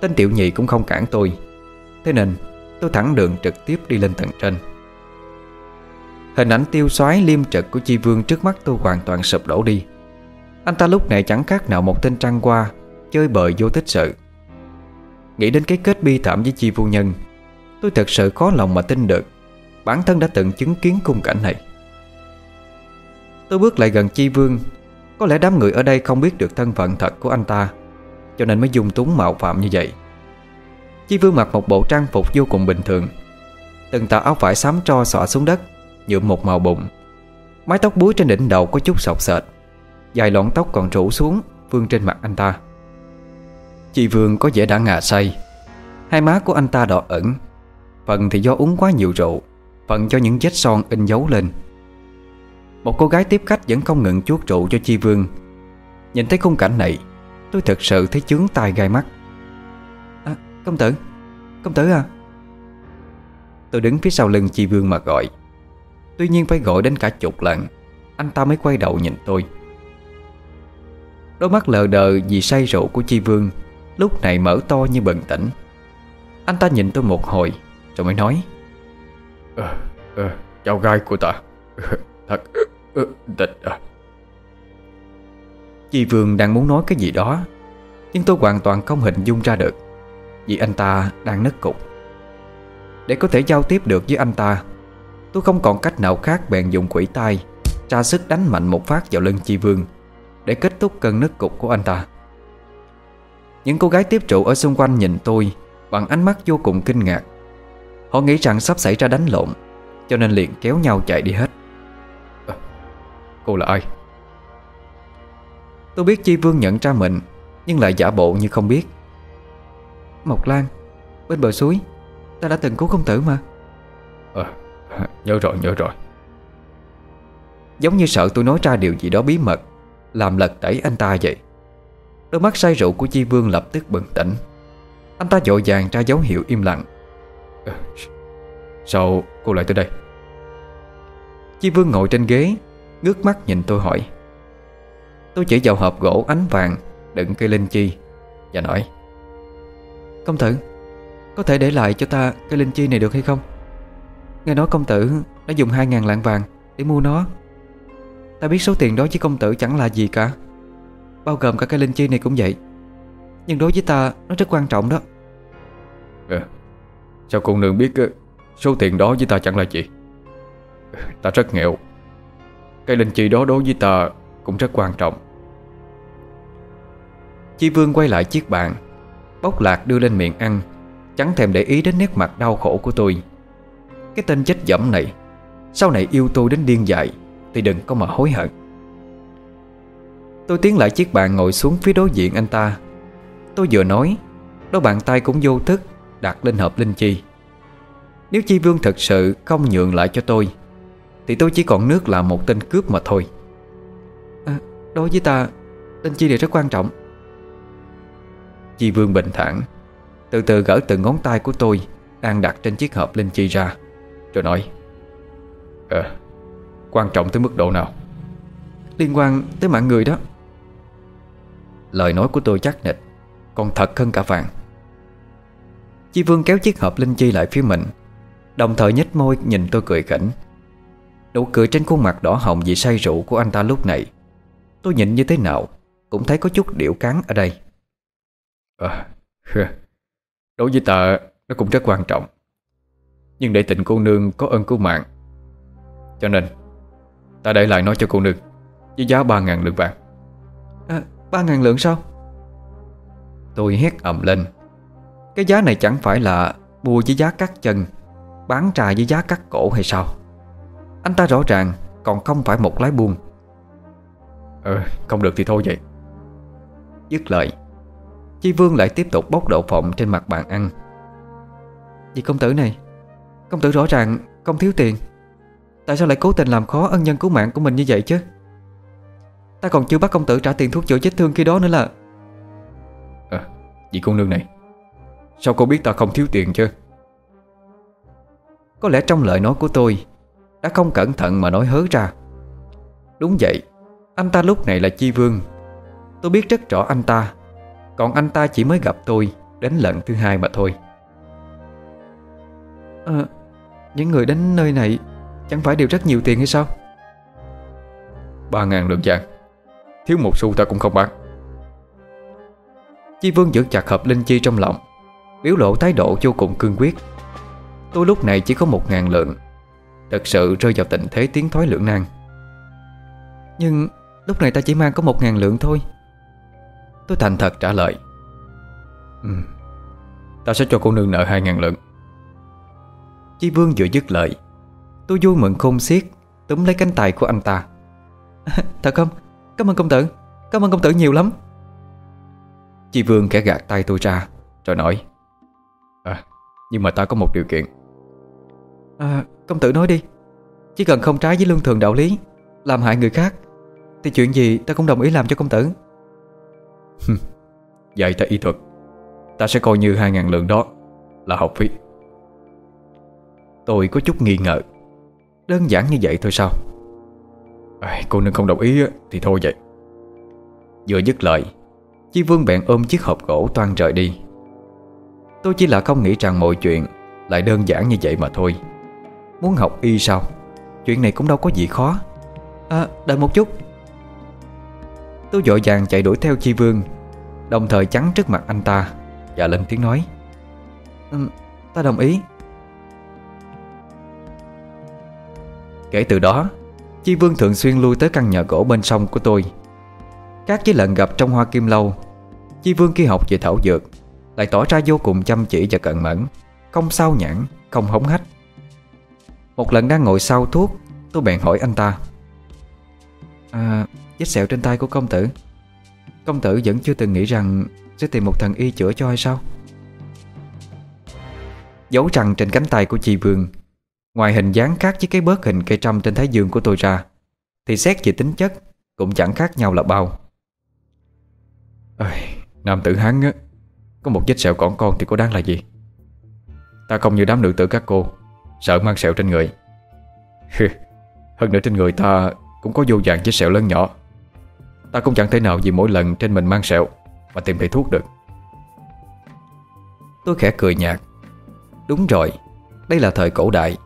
Tên tiểu nhị cũng không cản tôi Thế nên tôi thẳng đường trực tiếp đi lên tầng trên Hình ảnh tiêu xoái liêm trực của Chi Vương trước mắt tôi hoàn toàn sụp đổ đi. Anh ta lúc này chẳng khác nào một tên trăng qua, Chơi bời vô tích sự. Nghĩ đến cái kết bi thảm với Chi Phu Nhân, Tôi thật sự khó lòng mà tin được Bản thân đã từng chứng kiến khung cảnh này. Tôi bước lại gần Chi Vương, Có lẽ đám người ở đây không biết được thân phận thật của anh ta, Cho nên mới dung túng mạo phạm như vậy. Chi Vương mặc một bộ trang phục vô cùng bình thường, Từng tà áo vải xám tro xõa xuống đất Nhuộm một màu bụng. Mái tóc búi trên đỉnh đầu có chút sọc sệt. Dài lọn tóc còn rủ xuống Vương trên mặt anh ta. Chi Vương có vẻ đã ngà say. Hai má của anh ta đỏ ẩn Phần thì do uống quá nhiều rượu Phần cho những vết son in dấu lên. Một cô gái tiếp khách vẫn không ngừng chuốt rượu cho Chi Vương. Nhìn thấy khung cảnh này Tôi thật sự thấy chướng tai gai mắt. À, Công tử Công tử à. Tôi đứng phía sau lưng Chi Vương mà gọi. Tuy nhiên phải gọi đến cả chục lần Anh ta mới quay đầu nhìn tôi. Đôi mắt lờ đờ vì say rượu của Chi Vương Lúc này mở to như bừng tỉnh. Anh ta nhìn tôi một hồi Rồi mới nói ờ, ờ, Cháu gái của ta. Thật ờ, Tịch à. Chi Vương đang muốn nói cái gì đó Nhưng tôi hoàn toàn không hình dung ra được Vì anh ta đang nứt cục. Để có thể giao tiếp được với anh ta Tôi không còn cách nào khác bèn dùng quỷ tay Tra sức đánh mạnh một phát vào lưng Chi Vương Để kết thúc cơn nứt cục của anh ta. Những cô gái tiếp trụ ở xung quanh nhìn tôi Bằng ánh mắt vô cùng kinh ngạc. Họ nghĩ rằng sắp xảy ra đánh lộn Cho nên liền kéo nhau chạy đi hết. À, Cô là ai? Tôi biết Chi Vương nhận ra mình Nhưng lại giả bộ như không biết. Mộc Lan Bên bờ suối Ta đã từng cứu công tử mà. À, Nhớ rồi nhớ rồi. Giống như sợ tôi nói ra điều gì đó bí mật Làm lật tẩy anh ta vậy. Đôi mắt say rượu của Chi Vương lập tức bừng tỉnh. Anh ta dội vàng ra dấu hiệu im lặng. À, Sao cô lại tới đây? Chi Vương ngồi trên ghế Ngước mắt nhìn tôi hỏi. Tôi chỉ vào hộp gỗ ánh vàng Đựng cây linh chi Và nói Công tử Có thể để lại cho ta cây linh chi này được hay không? Nghe nói công tử Đã dùng 2.000 lạng vàng để mua nó. Ta biết số tiền đó với công tử chẳng là gì cả. Bao gồm cả cây linh chi này cũng vậy. Nhưng đối với ta nó rất quan trọng đó. À, Sao cô nương biết Số tiền đó với ta chẳng là gì? Ta rất nghèo. Cây linh chi đó đối với ta Cũng rất quan trọng. Chi Vương quay lại chiếc bàn Bóc lạc đưa lên miệng ăn Chẳng thèm để ý đến nét mặt đau khổ của tôi cái tên chết dẫm này. Sau này yêu tôi đến điên dại Thì đừng có mà hối hận. Tôi tiến lại chiếc bàn ngồi xuống phía đối diện anh ta. Tôi vừa nói Đôi bàn tay cũng vô thức Đặt lên hộp linh chi. Nếu Chi Vương thật sự không nhượng lại cho tôi Thì tôi chỉ còn nước là một tên cướp mà thôi. À, Đối với ta Linh chi này rất quan trọng. Chi Vương bình thản Từ từ gỡ từng ngón tay của tôi Đang đặt trên chiếc hộp linh chi ra. Rồi nói Ờ Quan trọng tới mức độ nào? Liên quan tới mạng người đó. Lời nói của tôi chắc nịch Còn thật hơn cả vàng. Chi Vương kéo chiếc hộp linh chi lại phía mình Đồng thời nhếch môi nhìn tôi cười khỉnh. Nụ cười trên khuôn mặt đỏ hồng vì say rượu của anh ta lúc này Tôi nhìn như thế nào Cũng thấy có chút điệu cắn ở đây. À, đối với ta nó cũng rất quan trọng Nhưng để tình cô nương có ơn cứu mạng. Cho nên Ta để lại nói cho cô nương Với giá 3.000 lượng vàng. À, 3.000 lượng sao? Tôi hét ầm lên. Cái giá này chẳng phải là Mua với giá cắt chân Bán trà với giá cắt cổ hay sao? Anh ta rõ ràng Còn không phải một lái buôn. Ờ không được thì thôi vậy. Dứt lời Chi Vương lại tiếp tục bốc đậu phộng trên mặt bàn ăn. Vì công tử này Công tử rõ ràng không thiếu tiền. Tại sao lại cố tình làm khó ân nhân cứu mạng của mình như vậy chứ? Ta còn chưa bắt công tử trả tiền thuốc chữa vết thương khi đó nữa là À Vì cô nương này Sao cô biết ta không thiếu tiền chứ? Có lẽ trong lời nói của tôi Đã không cẩn thận mà nói hớ ra. Đúng vậy Anh ta lúc này là Chi Vương. Tôi biết rất rõ anh ta còn anh ta chỉ mới gặp tôi Đến lần thứ hai mà thôi. À, Những người đến nơi này Chẳng phải đều rất nhiều tiền hay sao? Ba ngàn lượng vàng. Thiếu một xu ta cũng không bán. Chi Vương giữ chặt hộp linh chi trong lòng Biểu lộ thái độ vô cùng cương quyết. Tôi lúc này chỉ có một ngàn lượng Thật sự rơi vào tình thế tiến thoái lưỡng nan. Nhưng lúc này ta chỉ mang có một ngàn lượng thôi. Tôi thành thật trả lời. Ừ, Ta sẽ cho cô nương nợ hai ngàn lượng Chi Vương vừa dứt lời. Tôi vui mừng khôn xiết, Túm lấy cánh tay của anh ta. Thật không? Cảm ơn công tử. Cảm ơn công tử nhiều lắm. Chi Vương kẻ gạt tay tôi ra, Rồi nói À nhưng mà ta có một điều kiện. À công tử nói đi. Chỉ cần không trái với lương thường đạo lý, Làm hại người khác, Thì chuyện gì ta cũng đồng ý làm cho công tử. Dạy ta y thuật. Ta sẽ coi như hai ngàn lượng đó Là học phí. Tôi có chút nghi ngờ. Đơn giản như vậy thôi sao? À, Cô nương không đồng ý thì thôi vậy. Vừa dứt lời Chi Vương bèn ôm chiếc hộp gỗ toan rời đi. Tôi chỉ là không nghĩ rằng mọi chuyện Lại đơn giản như vậy mà thôi. Muốn học y sao? Chuyện này cũng đâu có gì khó. À đợi một chút. Tôi dội vàng chạy đuổi theo Chi Vương Đồng thời chắn trước mặt anh ta Và lên tiếng nói. Ừ, Ta đồng ý. Kể từ đó Chi Vương thường xuyên lui tới căn nhà gỗ bên sông của tôi. Các với lần gặp trong hoa kim lâu Chi Vương khi học về thảo dược Lại tỏ ra vô cùng chăm chỉ và cẩn mẫn Không sao nhãn, không hống hách. Một lần đang ngồi sau thuốc Tôi bèn hỏi anh ta À, vết sẹo trên tay của công tử? Công tử vẫn chưa từng nghĩ rằng Sẽ tìm một thần y chữa cho hay sao? Dấu răng trên cánh tay của chị Vương Ngoài hình dáng khác với cái bớt hình cây trăm trên thái dương của tôi ra, Thì xét về tính chất Cũng chẳng khác nhau là bao. Ơi, Nam tử Hán á, Có một vết sẹo còn con thì có đáng là gì? Ta không như đám nữ tử các cô, Sợ mang sẹo trên người. Hơn nữa trên người ta Cũng có vô dạng vết sẹo lớn nhỏ. Ta cũng chẳng thể nào vì mỗi lần trên mình mang sẹo Mà tìm thấy thuốc được. Tôi khẽ cười nhạt. Đúng rồi, Đây là thời cổ đại.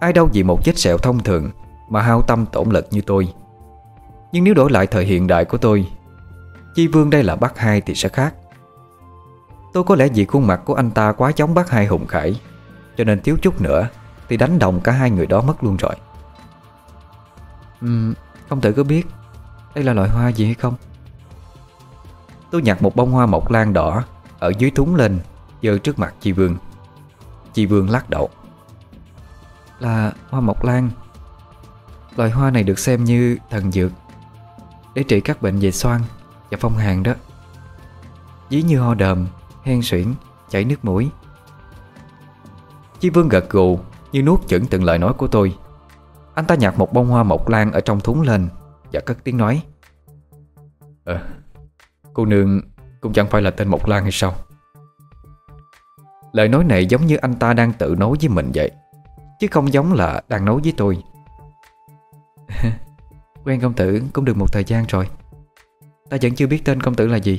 Ai đâu vì một vết sẹo thông thường Mà hao tâm tổn lực như tôi. Nhưng nếu đổi lại thời hiện đại của tôi Chi Vương đây là bác hai thì sẽ khác. Tôi có lẽ vì khuôn mặt của anh ta quá giống bác hai hùng khải Cho nên thiếu chút nữa Thì đánh đồng cả hai người đó mất luôn rồi. Uhm, Không tử có biết Đây là loại hoa gì hay không? Tôi nhặt một bông hoa mộc lan đỏ Ở dưới thúng lên Dơ trước mặt Chi Vương. Chi Vương lắc đầu. Là hoa mộc lan. Loài hoa này được xem như thần dược Để trị các bệnh về xoang Và phong hàn đó. Ví như ho đờm, hen suyễn, chảy nước mũi. Chi Vương gật gù Như nuốt chửng từng lời nói của tôi. Anh ta nhặt một bông hoa mộc lan Ở trong thúng lên Và cất tiếng nói. Ờ Cô nương cũng chẳng phải là tên Mộc Lan hay sao? Lời nói này giống như anh ta đang tự nói với mình vậy Chứ không giống là đang nấu với tôi. Quen công tử cũng được một thời gian rồi. Ta vẫn chưa biết tên công tử là gì.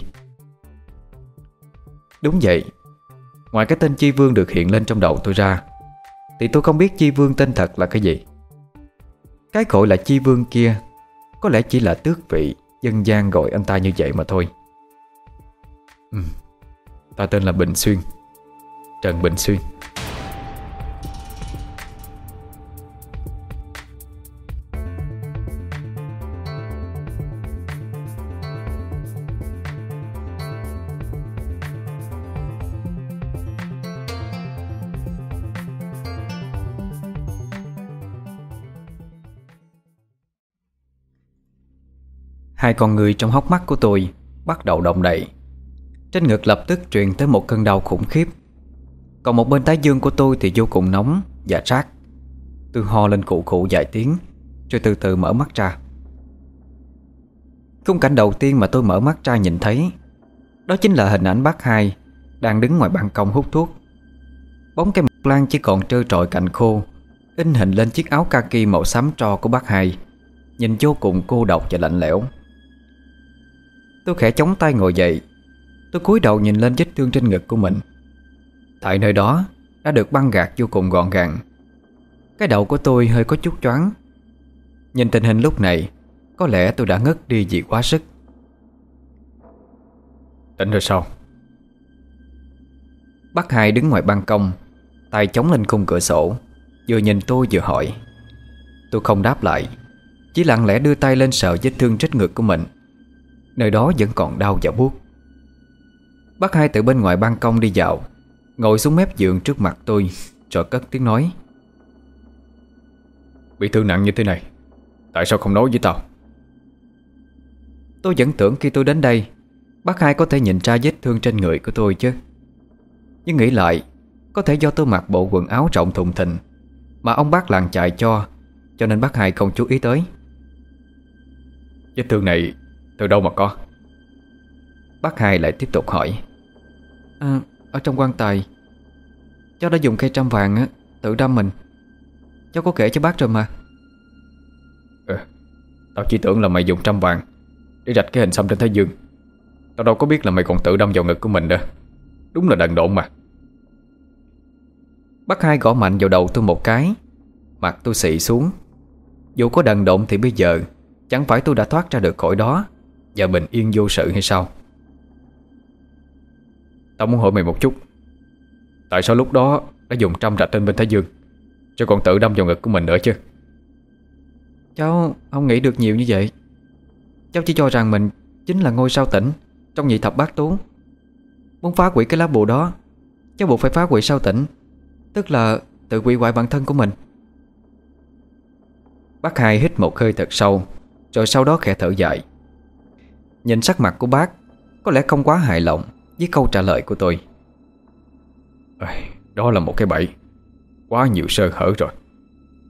Đúng vậy. Ngoài cái tên Chi Vương được hiện lên trong đầu tôi ra, Thì tôi không biết Chi Vương tên thật là cái gì. Cái gọi là Chi Vương kia Có lẽ chỉ là tước vị Dân gian gọi anh ta như vậy mà thôi. Ừ. Ta tên là Bình Xuyên. Trần Bình Xuyên. Con người trong hốc mắt của tôi Bắt đầu động đậy. Trên ngực lập tức truyền tới một cơn đau khủng khiếp. Còn một bên thái dương của tôi Thì vô cùng nóng và rát. Tôi ho lên cụ cụ vài tiếng, Rồi từ từ mở mắt ra. Khung cảnh đầu tiên mà tôi mở mắt ra nhìn thấy, Đó chính là hình ảnh bác hai Đang đứng ngoài ban công hút thuốc. Bóng cây mộc lan chỉ còn trơ trọi cành khô, In hình lên chiếc áo kaki màu xám tro của bác hai, Nhìn vô cùng cô độc và lạnh lẽo. Tôi khẽ chống tay ngồi dậy. Tôi cúi đầu nhìn lên vết thương trên ngực của mình. Tại nơi đó Đã được băng gạt vô cùng gọn gàng. Cái đầu của tôi hơi có chút choáng. Nhìn tình hình lúc này Có lẽ tôi đã ngất đi vì quá sức. Tỉnh rồi sao? Bác hai đứng ngoài ban công Tay chống lên khung cửa sổ Vừa nhìn tôi vừa hỏi. Tôi không đáp lại Chỉ lặng lẽ đưa tay lên sờ vết thương trên ngực của mình Nơi đó vẫn còn đau và buốt. Bác hai từ bên ngoài ban công đi dạo Ngồi xuống mép giường trước mặt tôi Rồi cất tiếng nói. Bị thương nặng như thế này Tại sao không nói với tao? Tôi vẫn tưởng khi tôi đến đây Bác hai có thể nhìn ra vết thương trên người của tôi chứ. Nhưng nghĩ lại Có thể do tôi mặc bộ quần áo rộng thùng thình Mà ông bác làng chạy cho Cho nên bác hai không chú ý tới. Vết thương này từ đâu mà có? Bác hai lại tiếp tục hỏi. À, Ở trong quan tài. Cháu đã dùng cây trăm vàng á Tự đâm mình. Cháu có kể cho bác rồi mà. Ừ Tao chỉ tưởng là mày dùng trăm vàng Để rạch cái hình xăm trên Thái Dương. Tao đâu có biết là mày còn tự đâm vào ngực của mình nữa. Đúng là đần độn mà. Bác hai gõ mạnh vào đầu tôi một cái Mặt tôi xị xuống. Dù có đần độn thì bây giờ Chẳng phải tôi đã thoát ra được khỏi đó và bình yên vô sự hay sao? Tao muốn hỏi mày một chút. Tại sao lúc đó đã dùng trăm rạch trên bên Thái Dương Cho còn tự đâm vào ngực của mình nữa chứ? Cháu không nghĩ được nhiều như vậy. Cháu chỉ cho rằng mình Chính là ngôi sao tỉnh Trong nhị thập bát tú Muốn phá quỷ cái lá bùa đó, Cháu buộc phải phá quỷ sao tỉnh, Tức là tự quỷ hoại bản thân của mình. Bác hai hít một hơi thật sâu, Rồi sau đó khẽ thở dài. Nhìn sắc mặt của bác Có lẽ không quá hài lòng Với câu trả lời của tôi. Đó là một cái bẫy. Quá nhiều sơ hở rồi.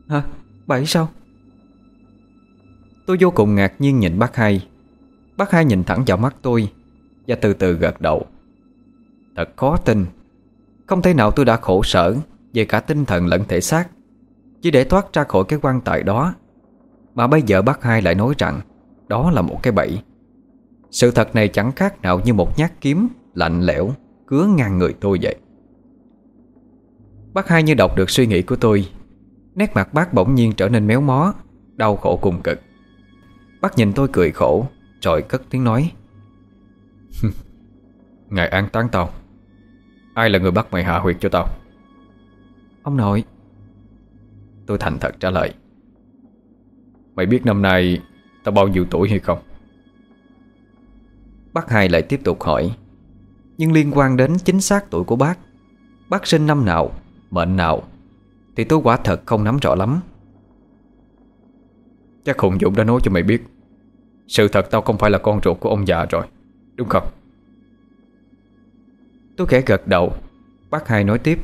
Hả? Bẫy sao? Tôi vô cùng ngạc nhiên nhìn bác hai. Bác hai nhìn thẳng vào mắt tôi Và từ từ gật đầu. Thật khó tin. Không thể nào tôi đã khổ sở Về cả tinh thần lẫn thể xác Chỉ để thoát ra khỏi cái quan tài đó. Mà bây giờ bác hai lại nói rằng Đó là một cái bẫy sự thật này chẳng khác nào như một nhát kiếm Lạnh lẽo Cứa ngang người tôi vậy. Bác hai như đọc được suy nghĩ của tôi, Nét mặt bác bỗng nhiên trở nên méo mó, Đau khổ cùng cực. Bác nhìn tôi cười khổ, Rồi cất tiếng nói. Ngài an táng tao. Ai là người bắt mày hạ huyệt cho tao? Ông nội. Tôi thành thật trả lời. Mày biết năm nay Tao bao nhiêu tuổi hay không? Bác hai lại tiếp tục hỏi. Nhưng liên quan đến chính xác tuổi của bác Bác sinh năm nào, Mệnh nào, Thì tôi quả thật không nắm rõ lắm. Chắc Hùng Dũng đã nói cho mày biết, Sự thật tao không phải là con ruột của ông già rồi, Đúng không? Tôi khẽ gật đầu, Bác hai nói tiếp.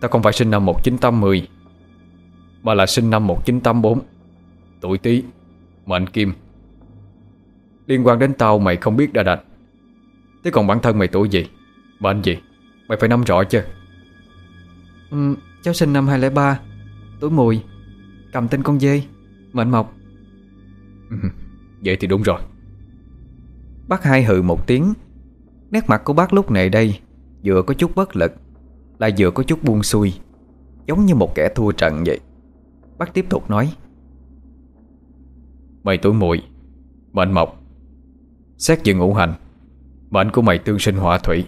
Tao không phải sinh năm 1980 Mà là sinh năm 1984 Tuổi Tý, Mệnh Kim. Liên quan đến tao mày không biết đã đạch Thế còn bản thân mày tuổi gì? Mệnh gì? Mày phải nắm rõ chứ. Ừ, Cháu sinh năm 2003 Tuổi mùi. Cầm tên con dê Mệnh mộc ừ, Vậy thì đúng rồi. Bác hai hừ một tiếng. Nét mặt của bác lúc này đây Vừa có chút bất lực Lại vừa có chút buông xuôi Giống như một kẻ thua trận vậy. Bác tiếp tục nói. Mày tuổi mùi Mệnh mộc Xét về ngũ hành, Mệnh của mày tương sinh hỏa thủy,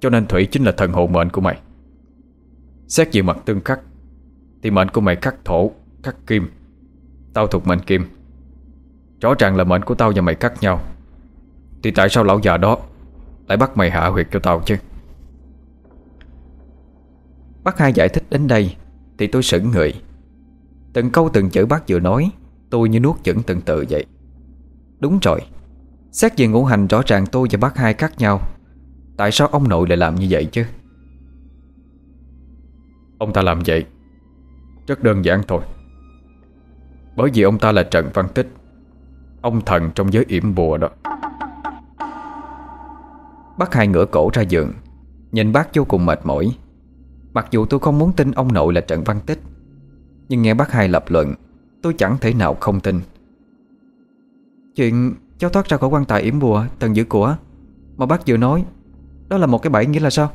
Cho nên thủy chính là thần hộ mệnh của mày. Xét về mặt tương khắc, Thì mệnh của mày khắc thổ, Khắc kim, Tao thuộc mệnh kim. Rõ ràng là mệnh của tao và mày khác nhau. Thì tại sao lão già đó Lại bắt mày hạ huyệt cho tao chứ? Bác hai giải thích đến đây Thì tôi sững người. Từng câu từng chữ bác vừa nói, Tôi như nuốt chửng từng tự vậy. Đúng rồi Xét về ngũ hành rõ ràng tôi và bác hai khác nhau. Tại sao ông nội lại làm như vậy chứ? Ông ta làm vậy Rất đơn giản thôi. Bởi vì ông ta là Trần Văn Tích, Ông thần trong giới yểm bùa đó. Bác hai ngửa cổ ra giường, Nhìn bác vô cùng mệt mỏi. Mặc dù tôi không muốn tin ông nội là Trần Văn Tích, Nhưng nghe bác hai lập luận, Tôi chẳng thể nào không tin. Chuyện cháu thoát ra khỏi quan tài yểm bùa Tầng giữ của. Mà bác vừa nói Đó là một cái bẫy nghĩa là sao?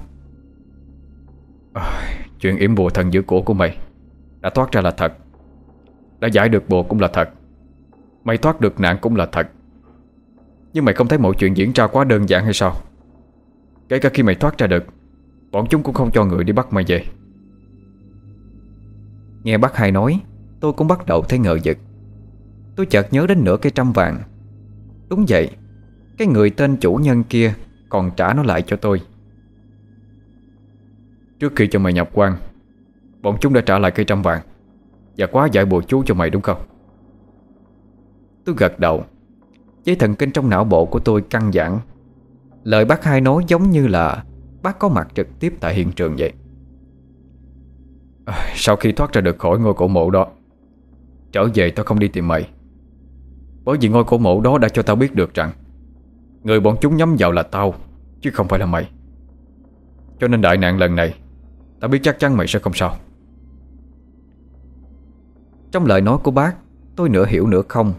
À, Chuyện yểm bùa thần giữ của của mày Đã thoát ra là thật. Đã giải được bùa cũng là thật. Mày thoát được nạn cũng là thật. Nhưng mày không thấy mọi chuyện diễn ra quá đơn giản hay sao? Kể cả khi mày thoát ra được Bọn chúng cũng không cho người đi bắt mày về. Nghe bác hai nói Tôi cũng bắt đầu thấy ngờ vực. Tôi chợt nhớ đến nửa cây trăm vàng. Đúng vậy Cái người tên chủ nhân kia Còn trả nó lại cho tôi. Trước khi cho mày nhập quan Bọn chúng đã trả lại cây trăm vàng Và quá giải bùa chú cho mày đúng không? Tôi gật đầu. Dây thần kinh trong não bộ của tôi căng giãn Lời bác hai nói giống như là Bác có mặt trực tiếp tại hiện trường vậy. À, Sau khi thoát ra được khỏi ngôi cổ mộ đó Trở về tao không đi tìm mày. Bởi vì ngôi cổ mộ đó đã cho tao biết được rằng Người bọn chúng nhắm vào là tao, Chứ không phải là mày. Cho nên đại nạn lần này, Tao biết chắc chắn mày sẽ không sao. Trong lời nói của bác, Tôi nửa hiểu nửa không.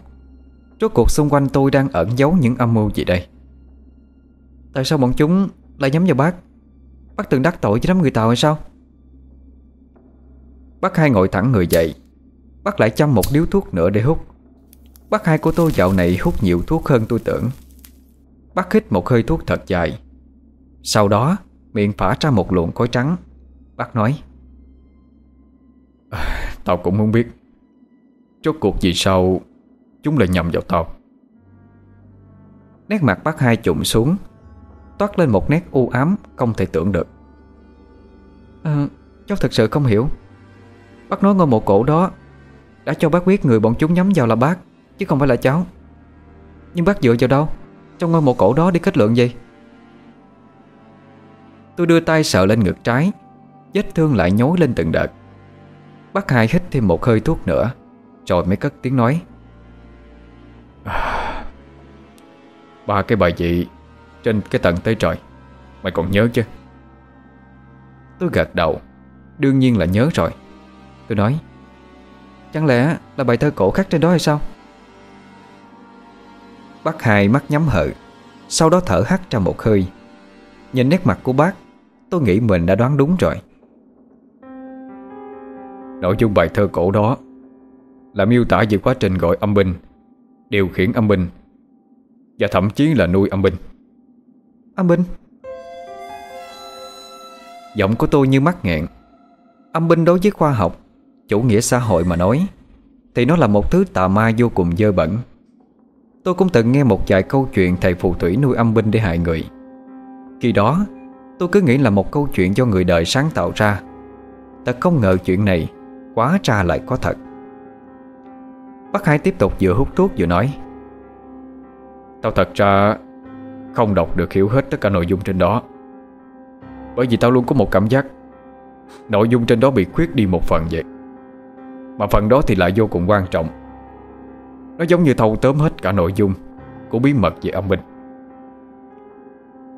Rốt cuộc xung quanh tôi đang ẩn giấu những âm mưu gì đây? Tại sao bọn chúng lại nhắm vào bác? Bác từng đắc tội với đám người Tàu hay sao? Bác hai ngồi thẳng người dậy. Bác lại chăm một điếu thuốc nữa để hút. Bác hai của tôi dạo này hút nhiều thuốc hơn tôi tưởng. Bác hít một hơi thuốc thật dài. Sau đó Miệng phả ra một luồng khói trắng. Bác nói à, Tao cũng muốn biết Rốt cuộc gì sao Chúng lại nhầm vào tao? Nét mặt bác hai trụng xuống Toát lên một nét u ám Không thể tưởng được. À, Cháu thật sự không hiểu. Bác nói ngôi mộ cổ đó Đã cho bác biết người bọn chúng nhắm vào là bác. Chứ không phải là cháu. Nhưng bác dựa vào đâu? Trong ngôi mộ cổ đó đi kết luận gì Tôi đưa tay sợ lên ngực trái Vết thương lại nhối lên từng đợt. Bác hai hít thêm một hơi thuốc nữa Rồi mới cất tiếng nói. À, Ba cái bài dị Trên cái tầng tới trời Mày còn nhớ chứ? Tôi gật đầu Đương nhiên là nhớ rồi. Tôi nói Chẳng lẽ là bài thơ cổ khắc trên đó hay sao? Bác hai mắt nhắm hờ Sau đó thở hắt ra một hơi. Nhìn nét mặt của bác Tôi nghĩ mình đã đoán đúng rồi. Nội dung bài thơ cổ đó Là miêu tả về quá trình gọi âm binh Điều khiển âm binh Và thậm chí là nuôi âm binh. Âm binh? Giọng của tôi như mắc nghẹn. Âm binh đối với khoa học Chủ nghĩa xã hội mà nói Thì nó là một thứ tà ma vô cùng dơ bẩn Tôi cũng từng nghe một vài câu chuyện Thầy phù thủy nuôi âm binh để hại người. Khi đó, Tôi cứ nghĩ là một câu chuyện do người đời sáng tạo ra. Thật không ngờ chuyện này Quá ra lại có thật. Bác Hai tiếp tục vừa hút thuốc vừa nói, Tao thật ra Không đọc được hiểu hết tất cả nội dung trên đó. Bởi vì tao luôn có một cảm giác Nội dung trên đó bị khuyết đi một phần vậy. Mà phần đó thì lại vô cùng quan trọng. Nó giống như thâu tóm hết cả nội dung Của bí mật về âm binh.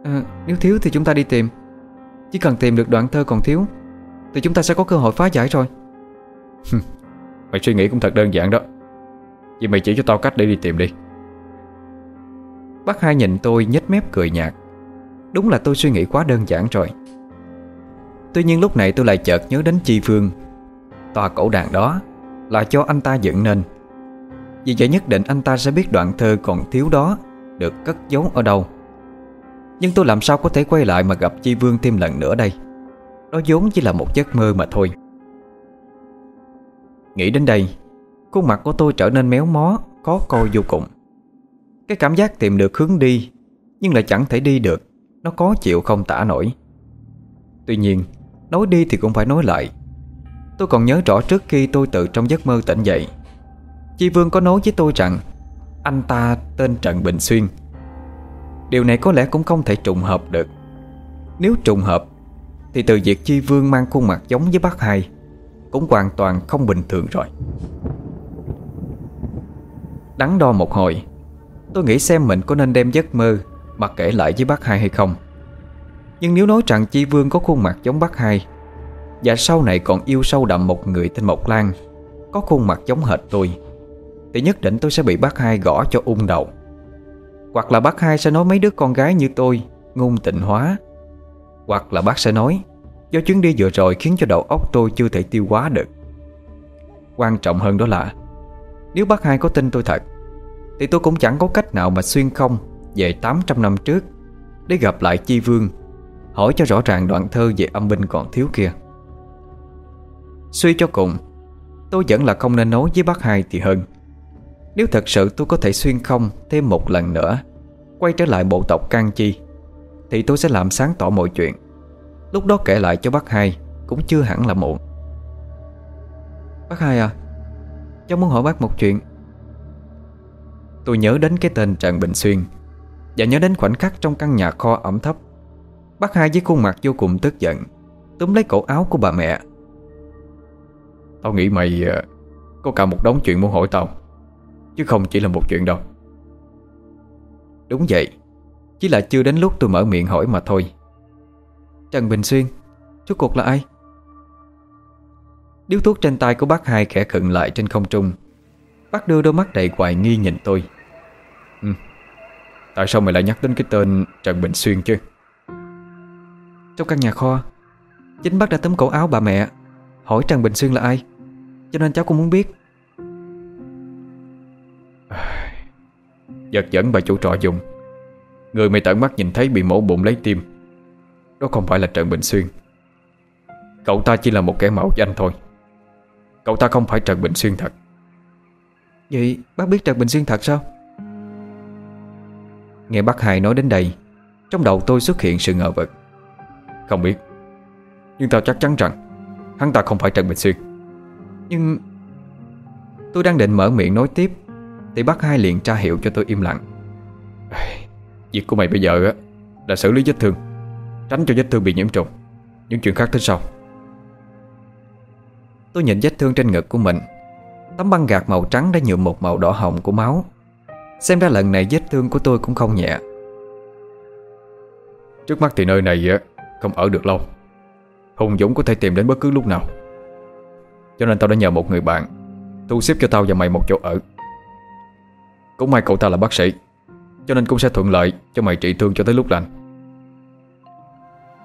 À, Nếu thiếu thì chúng ta đi tìm. Chỉ cần tìm được đoạn thơ còn thiếu Thì chúng ta sẽ có cơ hội phá giải rồi. Mày suy nghĩ cũng thật đơn giản đó. Vậy mày chỉ cho tao cách để đi tìm đi. Bác hai nhìn tôi nhếch mép cười nhạt. Đúng là tôi suy nghĩ quá đơn giản rồi. Tuy nhiên lúc này tôi lại chợt nhớ đến Chi Phương. Tòa cổ đàn đó Là cho anh ta dựng nên vì vậy nhất định anh ta sẽ biết đoạn thơ còn thiếu đó Được cất giấu ở đâu. Nhưng tôi làm sao có thể quay lại mà gặp Chi Vương thêm lần nữa đây? Đó vốn chỉ là một giấc mơ mà thôi. Nghĩ đến đây, Khuôn mặt của tôi trở nên méo mó, Khó coi vô cùng. Cái cảm giác tìm được hướng đi, Nhưng lại chẳng thể đi được, Nó khó chịu không tả nổi. Tuy nhiên, Nói đi thì cũng phải nói lại. Tôi còn nhớ rõ trước khi tôi tự trong giấc mơ tỉnh dậy Chi Vương có nói với tôi rằng, Anh ta tên Trần Bình Xuyên. Điều này có lẽ cũng không thể trùng hợp được. Nếu trùng hợp, Thì từ việc Chi Vương mang khuôn mặt giống với bác hai Cũng hoàn toàn không bình thường rồi. Đắn đo một hồi, Tôi nghĩ xem mình có nên đem giấc mơ Mà kể lại với bác hai hay không. Nhưng nếu nói rằng Chi Vương có khuôn mặt giống bác hai, Và sau này còn yêu sâu đậm một người tên Mộc Lan, Có khuôn mặt giống hệt tôi thì nhất định tôi sẽ bị bác hai gõ cho ung đầu. Hoặc là bác hai sẽ nói mấy đứa con gái như tôi, Ngôn tịnh hóa. Hoặc là bác sẽ nói, Do chuyến đi vừa rồi khiến cho đầu óc tôi chưa thể tiêu hóa được. Quan trọng hơn đó là, Nếu bác hai có tin tôi thật, Thì tôi cũng chẳng có cách nào mà xuyên không Về 800 năm trước Để gặp lại Chi Vương, Hỏi cho rõ ràng đoạn thơ về âm binh còn thiếu kia. Suy cho cùng, Tôi vẫn là không nên nói với bác hai thì hơn. Nếu thật sự tôi có thể xuyên không Thêm một lần nữa, Quay trở lại bộ tộc Can Chi, Thì tôi sẽ làm sáng tỏ mọi chuyện. Lúc đó kể lại cho bác hai Cũng chưa hẳn là muộn. Bác hai à Cháu muốn hỏi bác một chuyện. Tôi nhớ đến cái tên Trần Bình Xuyên Và nhớ đến khoảnh khắc trong căn nhà kho ẩm thấp. Bác hai với khuôn mặt vô cùng tức giận, Túm lấy cổ áo của bà mẹ. Tao nghĩ mày ờ, Có cả một đống chuyện muốn hỏi tao. Chứ không chỉ là một chuyện đâu. Đúng vậy, Chỉ là chưa đến lúc tôi mở miệng hỏi mà thôi. Trần Bình Xuyên, Rốt cuộc là ai? Điếu thuốc trên tay của bác hai khẽ khựng lại trên không trung. Bác đưa đôi mắt đầy hoài nghi nhìn tôi. Ừ. Tại sao mày lại nhắc đến cái tên Trần Bình Xuyên chứ? Trong căn nhà kho, Chính bác đã tấm cổ áo bà mẹ, Hỏi Trần Bình Xuyên là ai, Cho nên cháu cũng muốn biết. Giật dẫn bà chủ trọ dùng. Người mày tận mắt nhìn thấy bị mổ bụng lấy tim. Đó không phải là Trần Bình Xuyên. Cậu ta chỉ là một kẻ mạo danh thôi. Cậu ta không phải Trần Bình Xuyên thật. Vậy bác biết Trần Bình Xuyên thật sao? Nghe bác hai nói đến đây Trong đầu tôi xuất hiện sự ngờ vực. Không biết Nhưng tao chắc chắn rằng Hắn ta không phải Trần Bình Xuyên. Nhưng Tôi đang định mở miệng nói tiếp thì bác hai liền tra hiệu cho tôi im lặng. Việc của mày bây giờ á, Là xử lý vết thương, Tránh cho vết thương bị nhiễm trùng. Những chuyện khác tính sau. Tôi nhìn vết thương trên ngực của mình. Tấm băng gạc màu trắng đã nhuộm một màu đỏ hồng của máu. Xem ra lần này vết thương của tôi cũng không nhẹ. Trước mắt thì nơi này á, không ở được lâu. Hùng Dũng có thể tìm đến bất cứ lúc nào. Cho nên tao đã nhờ một người bạn Thu xếp cho tao và mày một chỗ ở. Cũng may cậu ta là bác sĩ, Cho nên cũng sẽ thuận lợi cho mày trị thương cho tới lúc lành.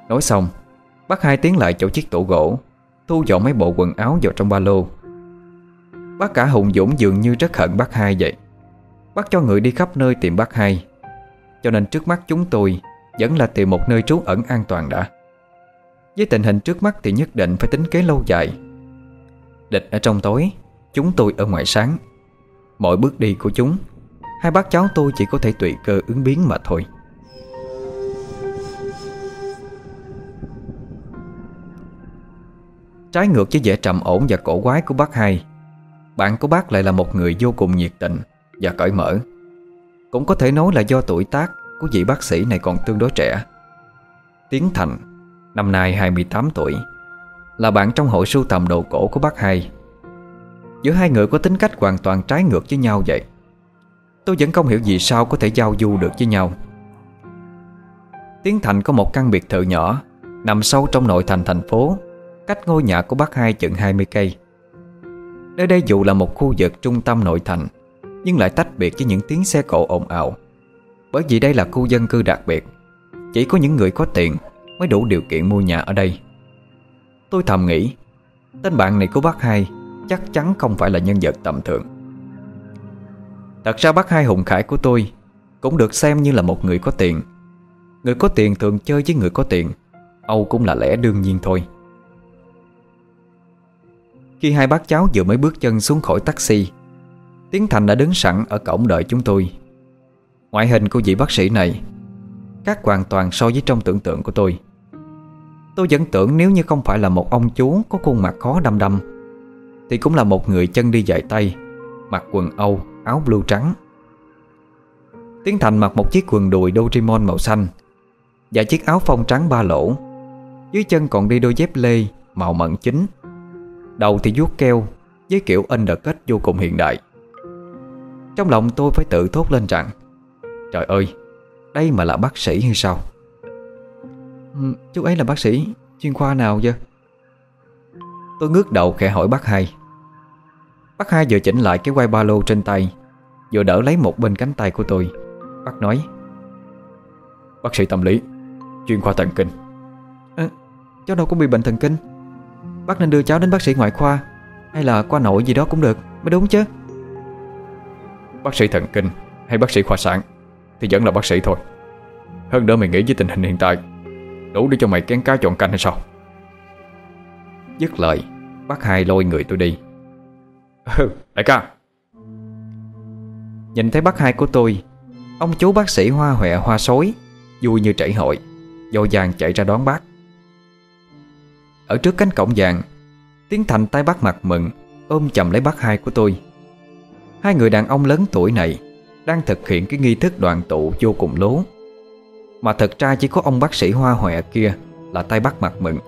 Nói xong, Bác hai tiến lại chỗ chiếc tủ gỗ, Thu dọn mấy bộ quần áo vào trong ba lô. Bác cả Hùng Dũng dường như rất hận bác hai vậy. Bác cho người đi khắp nơi tìm bác hai, Cho nên trước mắt chúng tôi Vẫn là tìm một nơi trú ẩn an toàn đã. Với tình hình trước mắt thì nhất định phải tính kế lâu dài. Địch ở trong tối, Chúng tôi ở ngoài sáng. Mọi bước đi của chúng Hai bác cháu tôi chỉ có thể tùy cơ ứng biến mà thôi. Trái ngược với vẻ trầm ổn và cổ quái của bác hai, Bạn của bác lại là một người vô cùng nhiệt tình Và cởi mở. Cũng có thể nói là do tuổi tác Của vị bác sĩ này còn tương đối trẻ. Tiến Thành, Năm nay 28 tuổi, Là bạn trong hội sưu tầm đồ cổ của bác hai. Giữa hai người có tính cách hoàn toàn trái ngược với nhau vậy. Tôi vẫn không hiểu vì sao có thể giao du được với nhau. Tiến Thành có một căn biệt thự nhỏ, Nằm sâu trong nội thành thành phố, Cách ngôi nhà của bác hai chừng 20 cây. Nơi đây dù là một khu vực trung tâm nội thành, Nhưng lại tách biệt với những tiếng xe cộ ồn ào. Bởi vì đây là khu dân cư đặc biệt, Chỉ có những người có tiền Mới đủ điều kiện mua nhà ở đây. Tôi thầm nghĩ, Tên bạn này của bác hai Chắc chắn không phải là nhân vật tầm thường. Thật ra bác hai hùng khải của tôi Cũng được xem như là một người có tiền. Người có tiền thường chơi với người có tiền Âu cũng là lẽ đương nhiên thôi. Khi hai bác cháu vừa mới bước chân xuống khỏi taxi Tiến Thành đã đứng sẵn ở cổng đợi chúng tôi. Ngoại hình của vị bác sĩ này Khác hoàn toàn so với trong tưởng tượng của tôi. Tôi vẫn tưởng nếu như không phải là một ông chú Có khuôn mặt khó đăm đăm Thì cũng là một người chân đi dài tay Mặc quần Âu, áo blue trắng. Tiến Thành mặc một chiếc quần đùi Doraemon màu xanh Và chiếc áo phông trắng ba lỗ. Dưới chân còn đi đôi dép lê Màu mận chính. Đầu thì vuốt keo Với kiểu undercut vô cùng hiện đại. Trong lòng tôi phải tự thốt lên rằng Trời ơi Đây mà là bác sĩ hay sao? Ừ, Chú ấy là bác sĩ Chuyên khoa nào vậy? Tôi ngước đầu khẽ hỏi bác hai. Bác hai vừa chỉnh lại cái quay ba lô trên tay Vừa đỡ lấy một bên cánh tay của tôi. Bác nói Bác sĩ tâm lý Chuyên khoa thần kinh. À, Cháu đâu có bị bệnh thần kinh. Bác nên đưa cháu đến bác sĩ ngoại khoa Hay là khoa nội gì đó cũng được Mới đúng chứ. Bác sĩ thần kinh hay bác sĩ khoa sản Thì vẫn là bác sĩ thôi. Hơn nữa mày nghĩ với tình hình hiện tại Đủ để cho mày kén cá chọn canh hay sao? Dứt lời Bác hai lôi người tôi đi Ừ, đại ca. Nhìn thấy bác hai của tôi Ông chú bác sĩ hoa huệ hoa sối Vui như trảy hội Dội vàng chạy ra đón bác. Ở trước cánh cổng vàng Tiến Thành tay bắt mặt mừng Ôm chầm lấy bác hai của tôi. Hai người đàn ông lớn tuổi này Đang thực hiện cái nghi thức đoàn tụ vô cùng lố. Mà thật ra chỉ có ông bác sĩ hoa hòe kia Là tay bắt mặt mừng.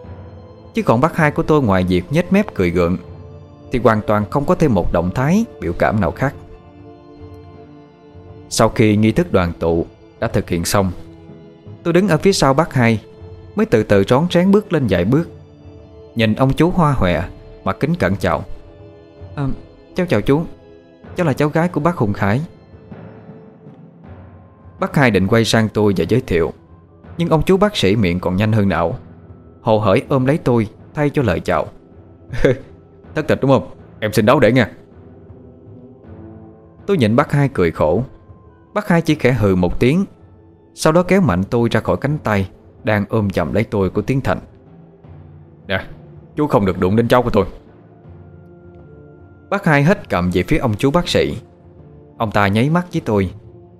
Chứ còn bác hai của tôi ngoài việc nhếch mép cười gượng thì hoàn toàn không có thêm một động thái Biểu cảm nào khác. Sau khi nghi thức đoàn tụ Đã thực hiện xong Tôi đứng ở phía sau bác hai Mới từ từ rón rén bước lên vài bước. Nhìn ông chú hoa hòe Mà kính cẩn chào. À, Cháu chào chú Cháu là cháu gái của bác Hùng Khải. Bác hai định quay sang tôi và giới thiệu Nhưng ông chú bác sĩ miệng còn nhanh hơn não Hồ hởi ôm lấy tôi Thay cho lời chào. Thất tịch đúng không? Em xin đấu để nha Tôi nhìn bác hai cười khổ. Bác hai chỉ khẽ hừ một tiếng, Sau đó kéo mạnh tôi ra khỏi cánh tay, Đang ôm chậm lấy tôi của Tiến Thành. Nè, Chú không được đụng đến cháu của tôi. Bác hai hết cầm về phía ông chú bác sĩ. Ông ta nháy mắt với tôi,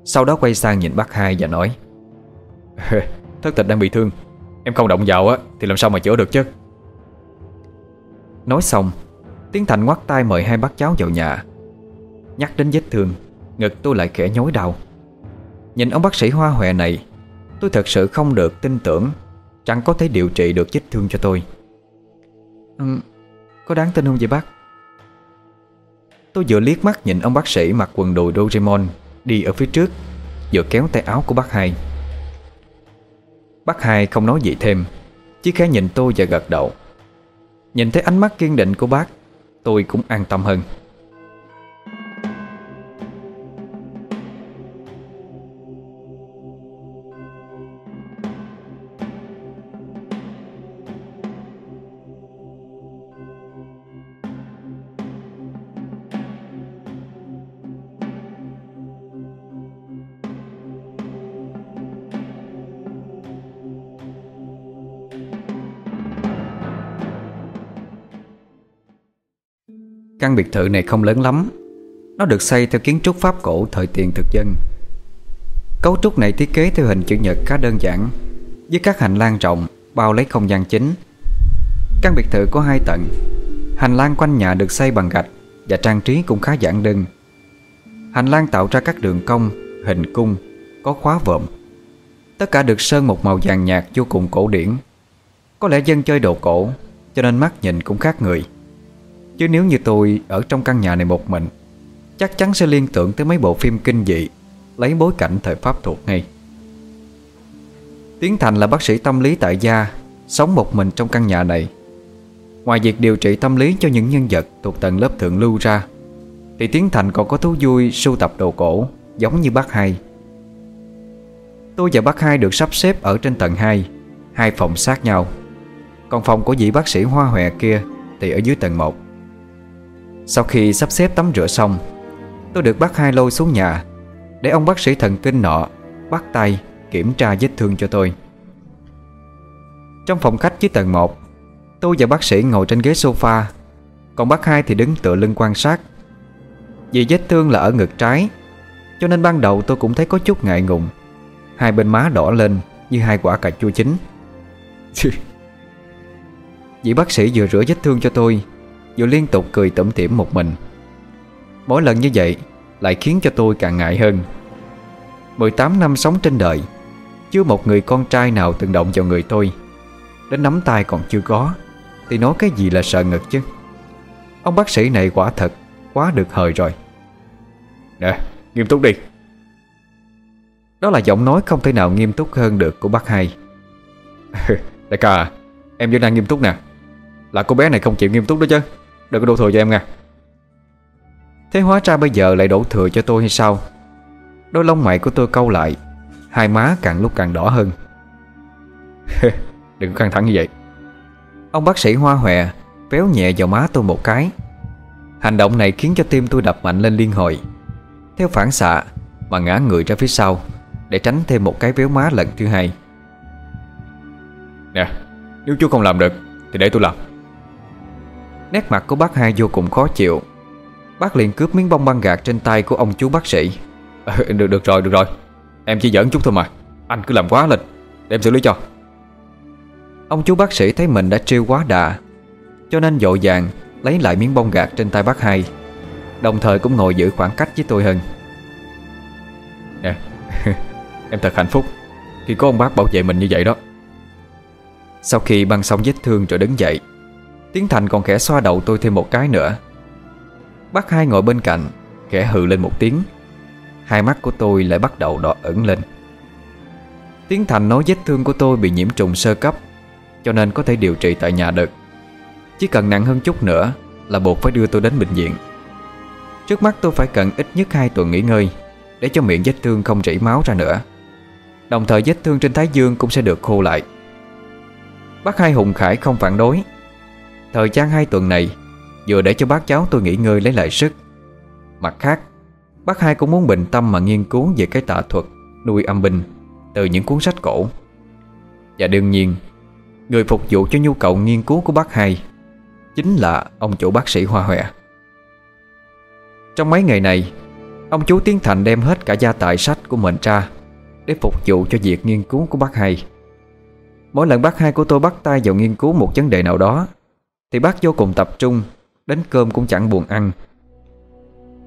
Sau đó quay sang nhìn bác hai và nói, Thất tịch đang bị thương. Em không động vào á, Thì làm sao mà chữa được chứ? Nói xong Tiến Thành ngoắt tay mời hai bác cháu vào nhà. Nhắc đến vết thương Ngực tôi lại khẽ nhói đau. Nhìn ông bác sĩ hoa hòe này Tôi thật sự không được tin tưởng Chẳng có thể điều trị được vết thương cho tôi. Ừ, Có đáng tin không vậy bác? Tôi vừa liếc mắt nhìn ông bác sĩ mặc quần đùi Doraemon Đi ở phía trước Vừa kéo tay áo của bác hai. Bác hai không nói gì thêm Chỉ khẽ nhìn tôi và gật đầu. Nhìn thấy ánh mắt kiên định của bác Tôi cũng an tâm hơn. Căn biệt thự này không lớn lắm. Nó được xây theo kiến trúc Pháp cổ thời tiền thực dân. Cấu trúc này thiết kế theo hình chữ nhật khá đơn giản Với các hành lang rộng bao lấy không gian chính. Căn biệt thự có hai tầng. Hành lang quanh nhà được xây bằng gạch Và trang trí cũng khá giản đơn. Hành lang tạo ra các đường cong Hình cung Có khóa vòm, Tất cả được sơn một màu vàng nhạt vô cùng cổ điển. Có lẽ dân chơi đồ cổ Cho nên mắt nhìn cũng khác người. Chứ nếu như tôi ở trong căn nhà này một mình, Chắc chắn sẽ liên tưởng tới mấy bộ phim kinh dị, Lấy bối cảnh thời Pháp thuộc ngay. Tiến Thành là bác sĩ tâm lý tại gia, Sống một mình trong căn nhà này. Ngoài việc điều trị tâm lý cho những nhân vật Thuộc tầng lớp thượng lưu ra, Thì Tiến Thành còn có thú vui sưu tập đồ cổ Giống như bác hai. Tôi và bác hai được sắp xếp ở trên tầng 2 Hai phòng sát nhau. Còn phòng của vị bác sĩ hoa hòe kia Thì ở dưới tầng 1 sau khi sắp xếp tắm rửa xong, Tôi được bác hai lôi xuống nhà Để ông bác sĩ thần kinh nọ Bắt tay kiểm tra vết thương cho tôi. Trong phòng khách dưới tầng 1 Tôi và bác sĩ ngồi trên ghế sofa, Còn bác hai thì đứng tựa lưng quan sát. Vì vết thương là ở ngực trái, Cho nên ban đầu tôi cũng thấy có chút ngại ngùng. Hai bên má đỏ lên Như hai quả cà chua chín. Vị bác sĩ vừa rửa vết thương cho tôi Vừa liên tục cười tủm tỉm một mình. Mỗi lần như vậy Lại khiến cho tôi càng ngại hơn. 18 năm sống trên đời Chưa một người con trai nào từng động vào người tôi. Đến nắm tay còn chưa có Thì nói cái gì là sợ ngực chứ? Ông bác sĩ này quả thật Quá được hời rồi. Nè nghiêm túc đi. Đó là giọng nói không thể nào nghiêm túc hơn được của bác hai. Đại ca Em vẫn đang nghiêm túc nè. Là cô bé này không chịu nghiêm túc đó chứ Đừng có đổ thừa cho em nha. Thế hóa ra bây giờ lại đổ thừa cho tôi hay sao? Đôi lông mày của tôi câu lại, Hai má càng lúc càng đỏ hơn. Đừng căng thẳng như vậy. Ông bác sĩ hoa hòe Véo nhẹ vào má tôi một cái. Hành động này khiến cho tim tôi đập mạnh lên liên hồi. Theo phản xạ Mà ngã người ra phía sau Để tránh thêm một cái véo má lần thứ hai. Nè, Nếu chú không làm được Thì để tôi làm. Nét mặt của bác hai vô cùng khó chịu. Bác liền cướp miếng bông băng gạc trên tay của ông chú bác sĩ. À, Được được rồi được rồi. Em chỉ giỡn chút thôi mà. Anh cứ làm quá lên Để em xử lý cho. Ông chú bác sĩ thấy mình đã trêu quá đà Cho nên dội vàng Lấy lại miếng bông gạc trên tay bác hai Đồng thời cũng ngồi giữ khoảng cách với tôi hơn Nè Em thật hạnh phúc Khi có ông bác bảo vệ mình như vậy đó. Sau khi băng xong vết thương rồi đứng dậy Tiến Thành còn khẽ xoa đầu tôi thêm một cái nữa. Bác hai ngồi bên cạnh, Khẽ hừ lên một tiếng. Hai mắt của tôi lại bắt đầu đỏ ẩn lên. Tiến Thành nói vết thương của tôi bị nhiễm trùng sơ cấp, Cho nên có thể điều trị tại nhà được. Chỉ cần nặng hơn chút nữa Là buộc phải đưa tôi đến bệnh viện. Trước mắt tôi phải cần ít nhất 2 tuần nghỉ ngơi Để cho miệng vết thương không rỉ máu ra nữa. Đồng thời vết thương trên thái dương cũng sẽ được khô lại. Bác hai Hùng Khải không phản đối. Thời gian hai tuần này, Vừa để cho bác cháu tôi nghỉ ngơi lấy lại sức. Mặt khác, Bác hai cũng muốn bình tâm mà nghiên cứu về cái tạ thuật Nuôi âm binh Từ những cuốn sách cổ. Và đương nhiên, Người phục vụ cho nhu cầu nghiên cứu của bác hai Chính là ông chủ bác sĩ Hoa Hòe. Trong mấy ngày này, Ông chú Tiến Thành đem hết cả gia tài sách của mình ra Để phục vụ cho việc nghiên cứu của bác hai. Mỗi lần bác hai của tôi bắt tay vào nghiên cứu một vấn đề nào đó thì bác vô cùng tập trung, Đến cơm cũng chẳng buồn ăn.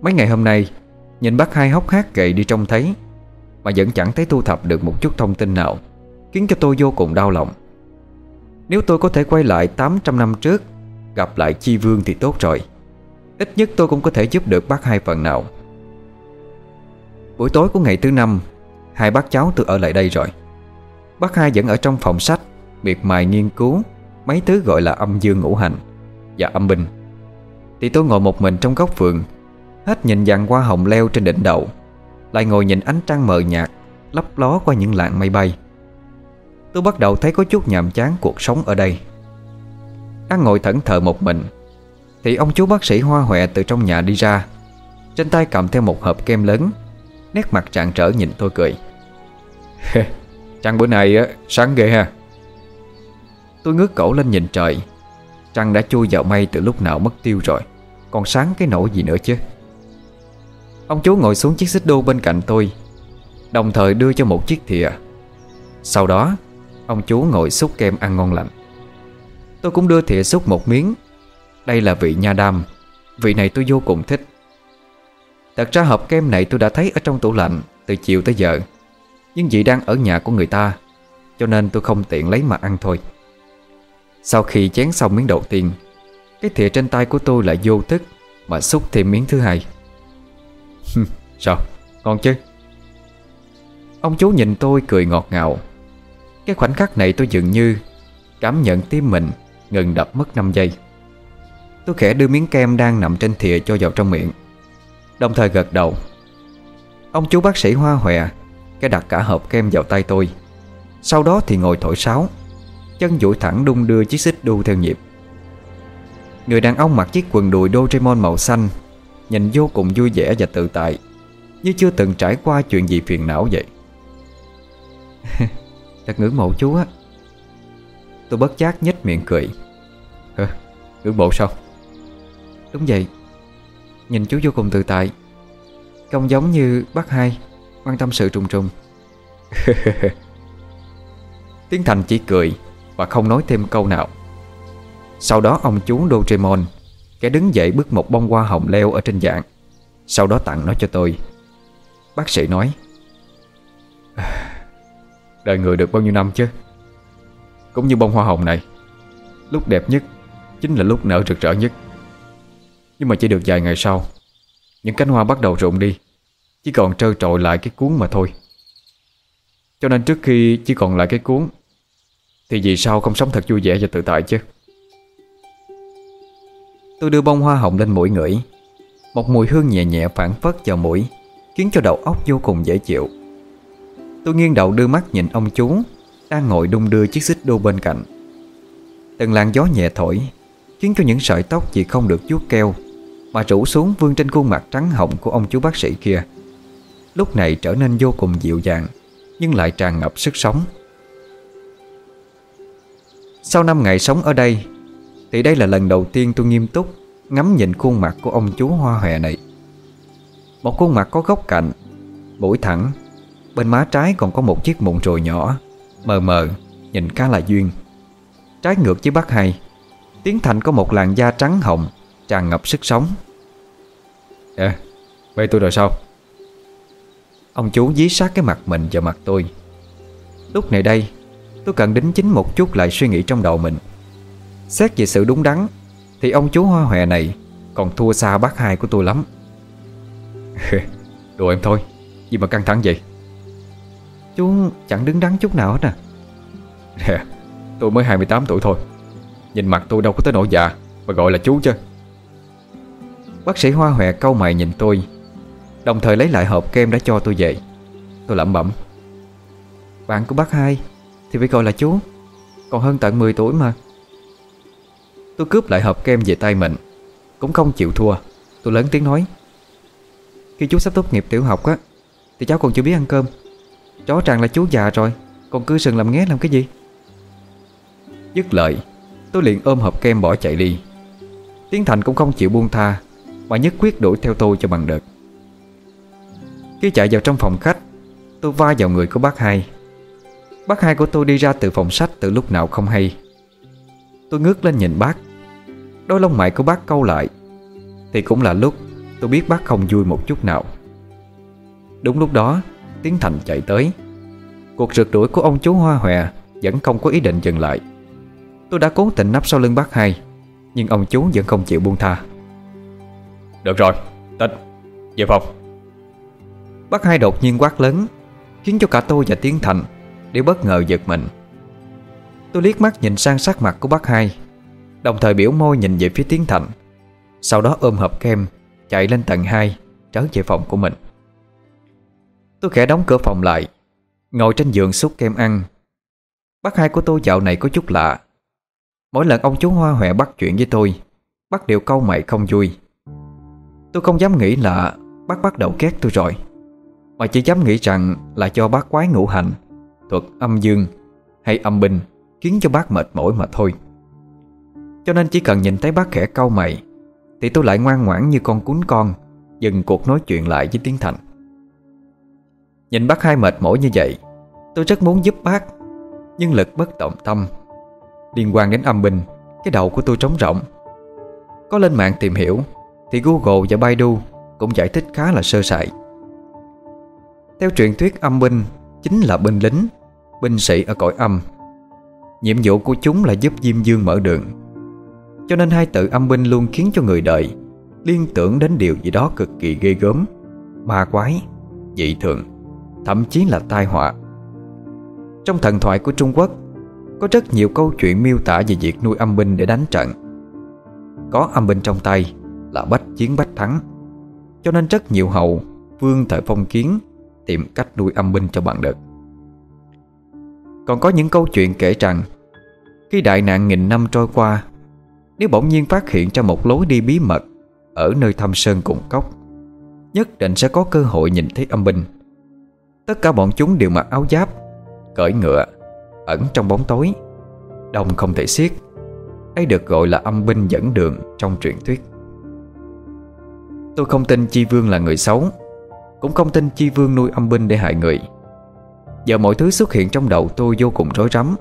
Mấy ngày hôm nay, Nhìn bác hai hốc hác gậy đi trông thấy, Mà vẫn chẳng thấy thu thập được một chút thông tin nào, Khiến cho tôi vô cùng đau lòng. Nếu tôi có thể quay lại 800 năm trước, Gặp lại Chi Vương thì tốt rồi. Ít nhất tôi cũng có thể giúp được bác hai phần nào. Buổi tối của ngày thứ năm, Hai bác cháu tôi ở lại đây rồi. Bác hai vẫn ở trong phòng sách, Miệt mài nghiên cứu Mấy thứ gọi là âm dương ngũ hành Và âm binh. Thì tôi ngồi một mình trong góc vườn, Hết nhìn dàn hoa hồng leo trên đỉnh đầu, Lại ngồi nhìn ánh trăng mờ nhạt Lấp ló qua những lạng mây bay. Tôi bắt đầu thấy có chút nhàm chán cuộc sống ở đây. Đang ngồi thẫn thờ một mình, Thì ông chú bác sĩ hoa hòe từ trong nhà đi ra. Trên tay cầm theo một hộp kem lớn, Nét mặt trạng trở nhìn tôi cười. Trăng bữa nay sáng ghê ha. Tôi ngước cổ lên nhìn trời. Trăng đã chui vào mây từ lúc nào mất tiêu rồi. Còn sáng cái nỗi gì nữa chứ? Ông chú ngồi xuống chiếc xích đu bên cạnh tôi, Đồng thời đưa cho một chiếc thìa. Sau đó, Ông chú ngồi xúc kem ăn ngon lành. Tôi cũng đưa thìa xúc một miếng. Đây là vị nha đam. Vị này tôi vô cùng thích. Thật ra hộp kem này tôi đã thấy ở trong tủ lạnh Từ chiều tới giờ. Nhưng vị đang ở nhà của người ta, Cho nên tôi không tiện lấy mà ăn thôi. Sau khi chén xong miếng đầu tiên Cái thìa trên tay của tôi lại vô thức Mà xúc thêm miếng thứ hai. Sao, ngon chứ? Ông chú nhìn tôi cười ngọt ngào. Cái khoảnh khắc này tôi dường như Cảm nhận tim mình Ngừng đập mất 5 giây. Tôi khẽ đưa miếng kem đang nằm trên thìa cho vào trong miệng Đồng thời gật đầu. Ông chú bác sĩ hoa hòe Cái đặt cả hộp kem vào tay tôi. Sau đó thì ngồi thổi sáo. Chân duỗi thẳng đung đưa chiếc xích đu theo nhịp. Người đàn ông mặc chiếc quần đùi Doraemon màu xanh, Nhìn vô cùng vui vẻ và tự tại, Như chưa từng trải qua chuyện gì phiền não vậy. Thật ngưỡng mộ chú á. Tôi bất giác nhếch miệng cười. Hả? Ngưỡng mộ sao? Đúng vậy. Nhìn chú vô cùng tự tại Không giống như bác hai, Quan tâm sự trùng trùng. Tiến Thành chỉ cười và không nói thêm câu nào. Sau đó ông chú Doraemon, Kẻ đứng dậy bước một bông hoa hồng leo ở trên dạng, Sau đó tặng nó cho tôi. Bác sĩ nói Đời người được bao nhiêu năm chứ? Cũng như bông hoa hồng này, Lúc đẹp nhất Chính là lúc nở rực rỡ nhất. Nhưng mà chỉ được vài ngày sau, Những cánh hoa bắt đầu rụng đi, Chỉ còn trơ trội lại cái cuốn mà thôi. Cho nên trước khi chỉ còn lại cái cuốn thì vì sao không sống thật vui vẻ và tự tại chứ? Tôi đưa bông hoa hồng lên mũi ngửi. Một mùi hương nhẹ nhẹ phản phất vào mũi, Khiến cho đầu óc vô cùng dễ chịu. Tôi nghiêng đầu đưa mắt nhìn ông chú, Đang ngồi đung đưa chiếc xích đu bên cạnh. Từng làn gió nhẹ thổi, Khiến cho những sợi tóc chỉ không được chuốt keo Mà rủ xuống vương trên khuôn mặt trắng hồng của ông chú bác sĩ kia. Lúc này trở nên vô cùng dịu dàng, Nhưng lại tràn ngập sức sống. Sau 5 ngày sống ở đây, Thì đây là lần đầu tiên tôi nghiêm túc Ngắm nhìn khuôn mặt của ông chú hoa hòe này. Một khuôn mặt có góc cạnh, Mũi thẳng, Bên má trái còn có một chiếc mụn trồi nhỏ, Mờ mờ, Nhìn khá là duyên. Trái ngược với bác hai Tiến Thành có một làn da trắng hồng, Tràn ngập sức sống. À Bây tôi rồi sao? Ông chú dí sát cái mặt mình vào mặt tôi. Lúc này đây Tôi cần đính chính một chút lại suy nghĩ trong đầu mình. Xét về sự đúng đắn, Thì ông chú hoa hòe này Còn thua xa bác hai của tôi lắm. Đùa em thôi, Gì mà căng thẳng vậy? Chú chẳng đứng đắn chút nào hết à? Nè Tôi mới 28 tuổi thôi. Nhìn mặt tôi đâu có tới nỗi già, Mà gọi là chú chứ. Bác sĩ Hoa Hòe câu mày nhìn tôi, Đồng thời lấy lại hộp kem đã cho tôi về. Tôi lẩm bẩm. Bạn của bác hai thì phải gọi là chú. Còn hơn tận 10 tuổi mà. Tôi cướp lại hộp kem về tay mình. Cũng không chịu thua. Tôi lớn tiếng nói. Khi chú sắp tốt nghiệp tiểu học á, Thì cháu còn chưa biết ăn cơm. Chó rằng là chú già rồi, Còn cứ sừng làm nghé làm cái gì? Dứt lời, Tôi liền ôm hộp kem bỏ chạy đi. Tiến Thành cũng không chịu buông tha, Mà nhất quyết đuổi theo tôi cho bằng được. Khi chạy vào trong phòng khách, Tôi va vào người của bác hai. Bác hai của tôi đi ra từ phòng sách từ lúc nào không hay. Tôi ngước lên nhìn bác. Đôi lông mày của bác câu lại. Thì cũng là lúc tôi biết bác không vui một chút nào. Đúng lúc đó Tiến Thành chạy tới. Cuộc rượt đuổi của ông chú Hoa Hòe Vẫn không có ý định dừng lại. Tôi đã cố tình nắp sau lưng bác hai Nhưng ông chú vẫn không chịu buông tha. Được rồi, tịch Về phòng. Bác hai đột nhiên quát lớn Khiến cho cả tôi và Tiến Thành Đều bất ngờ giật mình. Tôi liếc mắt nhìn sang sắc mặt của bác hai, Đồng thời biểu môi nhìn về phía Tiến Thành, Sau đó ôm hộp kem, Chạy lên tầng 2 Trở về phòng của mình. Tôi khẽ đóng cửa phòng lại, Ngồi trên giường xúc kem ăn. Bác hai của tôi dạo này có chút lạ. Mỗi lần ông chú Hoa Huệ bắt chuyện với tôi, Bác đều câu mày không vui. Tôi không dám nghĩ là Bác bắt đầu ghét tôi rồi, Mà chỉ dám nghĩ rằng là cho bác quái ngũ hành. Thuật âm dương Hay âm binh Khiến cho bác mệt mỏi mà thôi. Cho nên chỉ cần nhìn thấy bác khẽ cau mày, Thì tôi lại ngoan ngoãn như con cún con, Dừng cuộc nói chuyện lại với Tiến Thành. Nhìn bác hai mệt mỏi như vậy, Tôi rất muốn giúp bác, Nhưng lực bất động tâm Liên quan đến âm binh, Cái đầu của tôi trống rỗng. Có lên mạng tìm hiểu, Thì Google và Baidu Cũng giải thích khá là sơ sài. Theo truyền thuyết âm binh Chính là binh lính Binh sĩ ở cõi âm. Nhiệm vụ của chúng là giúp Diêm Dương mở đường. Cho nên hai tự âm binh luôn khiến cho người đời Liên tưởng đến điều gì đó cực kỳ ghê gớm, Ma quái, Dị thường, Thậm chí là tai họa. Trong thần thoại của Trung Quốc, Có rất nhiều câu chuyện miêu tả về việc nuôi âm binh để đánh trận. Có âm binh trong tay Là bách chiến bách thắng. Cho nên rất nhiều hậu Vương thời phong kiến Tìm cách nuôi âm binh cho bằng được. Còn có những câu chuyện kể rằng, Khi đại nạn nghìn năm trôi qua, Nếu bỗng nhiên phát hiện ra một lối đi bí mật Ở nơi thâm sơn cùng cốc, Nhất định sẽ có cơ hội nhìn thấy âm binh. Tất cả bọn chúng đều mặc áo giáp, Cởi ngựa, Ẩn trong bóng tối, Đông không thể xiết. Ấy được gọi là âm binh dẫn đường trong truyền thuyết. Tôi không tin Chi Vương là người xấu, Cũng không tin Chi Vương nuôi âm binh để hại người. Giờ mọi thứ xuất hiện trong đầu tôi vô cùng rối rắm.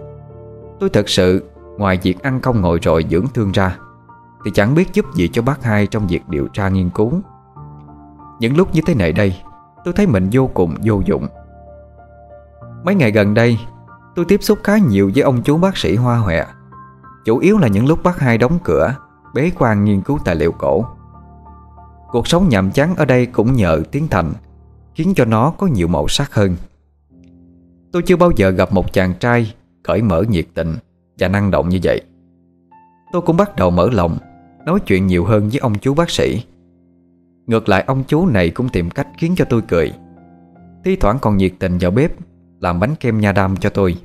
Tôi thật sự, Ngoài việc ăn không ngồi rồi dưỡng thương ra, Thì chẳng biết giúp gì cho bác hai Trong việc điều tra nghiên cứu. Những lúc như thế này đây, Tôi thấy mình vô cùng vô dụng. Mấy ngày gần đây, Tôi tiếp xúc khá nhiều với ông chú bác sĩ Hoa Huệ. Chủ yếu là những lúc bác hai đóng cửa, Bế quan nghiên cứu tài liệu cổ. Cuộc sống nhàm chán ở đây cũng nhờ Tiến Thành, Khiến cho nó có nhiều màu sắc hơn. Tôi chưa bao giờ gặp một chàng trai Cởi mở nhiệt tình Và năng động như vậy. Tôi cũng bắt đầu mở lòng, Nói chuyện nhiều hơn với ông chú bác sĩ. Ngược lại, ông chú này cũng tìm cách khiến cho tôi cười. Thi thoảng còn nhiệt tình vào bếp, Làm bánh kem nha đam cho tôi.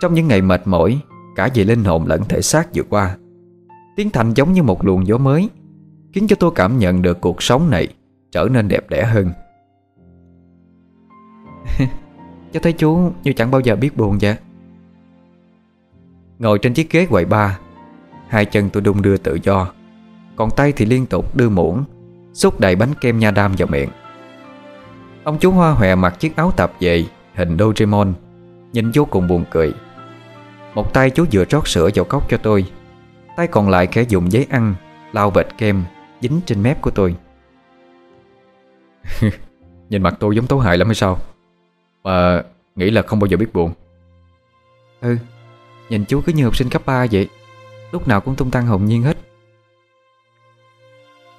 Trong những ngày mệt mỏi, Cả về linh hồn lẫn thể xác vừa qua Tiến Thành giống như một luồng gió mới, Khiến cho tôi cảm nhận được cuộc sống này Trở nên đẹp đẽ hơn. Cháu thấy chú như chẳng bao giờ biết buồn vậy. Ngồi trên chiếc ghế quầy ba Hai chân tôi đung đưa tự do, Còn tay thì liên tục đưa muỗng, Xúc đầy bánh kem nha đam vào miệng. Ông chú Hoa Hòe mặc chiếc áo tạp về, Hình Doraemon, Nhìn vô cùng buồn cười. Một tay chú vừa rót sữa vào cốc cho tôi, Tay còn lại khẽ dùng giấy ăn, Lau vệt kem, Dính trên mép của tôi. Nhìn mặt tôi giống tấu hại lắm hay sao? Mà nghĩ là không bao giờ biết buồn. Ừ Nhìn chú cứ như học sinh cấp 3 vậy Lúc nào cũng tung tăng hồn nhiên hết.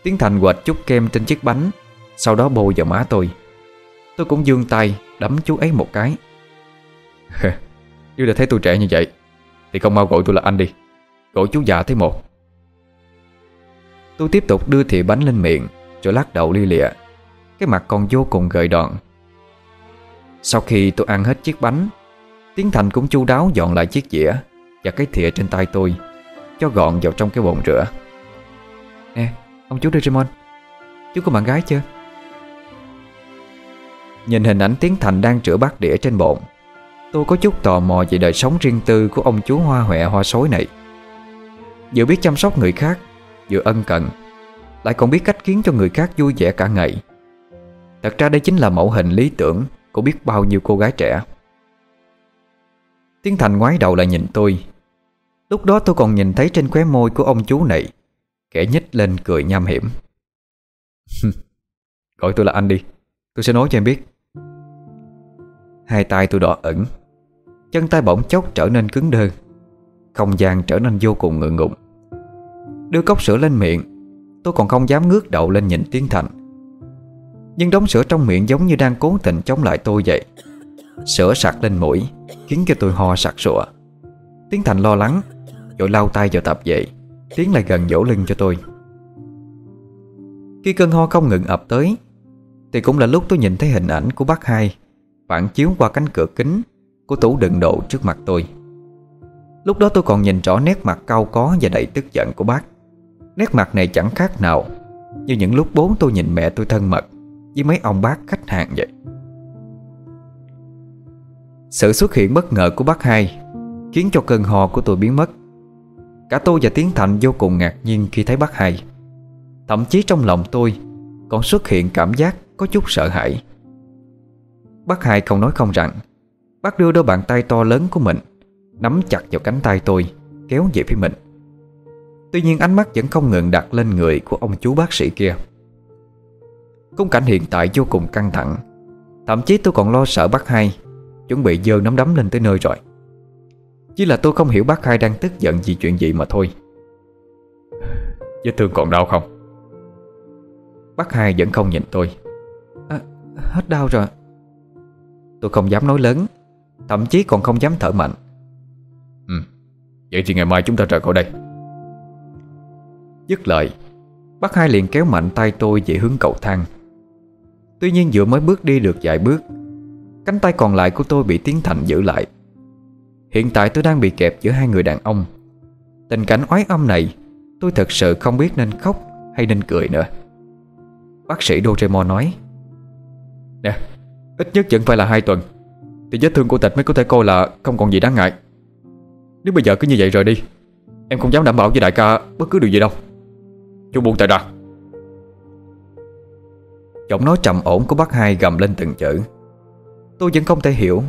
Tiến Thành quệt chút kem trên chiếc bánh Sau đó bôi vào má tôi. Tôi cũng dương tay đấm chú ấy một cái. Nếu đã thấy tôi trẻ như vậy Thì không mau gọi tôi là anh đi. Gọi chú già thế một. Tôi tiếp tục đưa thìa bánh lên miệng Rồi lắc đầu li lịa. Cái mặt còn vô cùng gợi đòn sau khi tôi ăn hết chiếc bánh, Tiến Thành cũng chu đáo dọn lại chiếc dĩa Và cái thìa trên tay tôi, Cho gọn vào trong cái bồn rửa. Nè, ông chú Doraemon, Chú có bạn gái chưa? Nhìn hình ảnh Tiến Thành đang rửa bát đĩa trên bồn, Tôi có chút tò mò về đời sống riêng tư của ông chú hoa huệ hoa sối này. Vừa biết chăm sóc người khác, Vừa ân cần, Lại còn biết cách khiến cho người khác vui vẻ cả ngày. Thật ra đây chính là mẫu hình lý tưởng của biết bao nhiêu cô gái trẻ. Tiến Thành ngoái đầu lại nhìn tôi. Lúc đó tôi còn nhìn thấy trên khóe môi của ông chú này, Kẻ nhích lên cười nham hiểm. Gọi tôi là anh đi, Tôi sẽ nói cho em biết. Hai tay tôi đỏ ẩn Chân tay bỗng chốc trở nên cứng đơ, Không gian trở nên vô cùng ngượng ngùng. Đưa cốc sữa lên miệng, Tôi còn không dám ngước đầu lên nhìn Tiến Thành. Nhưng đống sữa trong miệng giống như đang cố tình chống lại tôi vậy. Sữa sặc lên mũi, Khiến cho tôi ho sặc sụa. Tiến Thành lo lắng Rồi lau tay vào tập dậy Tiến lại gần dỗ lưng cho tôi. Khi cơn ho không ngừng ập tới, Thì cũng là lúc tôi nhìn thấy hình ảnh của bác hai Phản chiếu qua cánh cửa kính Của tủ đựng đồ trước mặt tôi. Lúc đó tôi còn nhìn rõ nét mặt cau có Và đầy tức giận của bác. Nét mặt này chẳng khác nào Như những lúc bố tôi nhìn mẹ tôi thân mật. Với mấy ông bác khách hàng vậy. Sự xuất hiện bất ngờ của bác hai Khiến cho cơn hò của tôi biến mất. Cả tôi và Tiến Thành vô cùng ngạc nhiên khi thấy bác hai. Thậm chí trong lòng tôi Còn xuất hiện cảm giác có chút sợ hãi. Bác hai không nói không rằng, Bác đưa đôi bàn tay to lớn của mình Nắm chặt vào cánh tay tôi, Kéo về phía mình. Tuy nhiên ánh mắt vẫn không ngừng đặt lên người Của ông chú bác sĩ kia. Khung cảnh hiện tại vô cùng căng thẳng. Thậm chí tôi còn lo sợ bác hai. Chuẩn bị dơ nắm đấm lên tới nơi rồi. Chỉ là tôi không hiểu bác hai đang tức giận vì chuyện gì mà thôi. Vết thương còn đau không? Bác hai vẫn không nhìn tôi. À, Hết đau rồi. Tôi không dám nói lớn. Thậm chí còn không dám thở mạnh. Ừ Vậy thì ngày mai chúng ta rời khỏi đây. Dứt lời Bác hai liền kéo mạnh tay tôi về hướng cầu thang Tuy nhiên vừa mới bước đi được vài bước, Cánh tay còn lại của tôi bị Tiến Thành giữ lại. Hiện tại tôi đang bị kẹp giữa hai người đàn ông. Tình cảnh oái âm này, Tôi thật sự không biết nên khóc hay nên cười nữa. Bác sĩ Doraemon nói, Nè, Ít nhất vẫn phải là hai tuần. Thì vết thương của tịch mới có thể coi là không còn gì đáng ngại. Nếu bây giờ cứ như vậy rồi đi, Em không dám đảm bảo với đại ca bất cứ điều gì đâu. Chú buông tay ra. Giọng nói trầm ổn của bác hai gầm lên từng chữ. Tôi vẫn không thể hiểu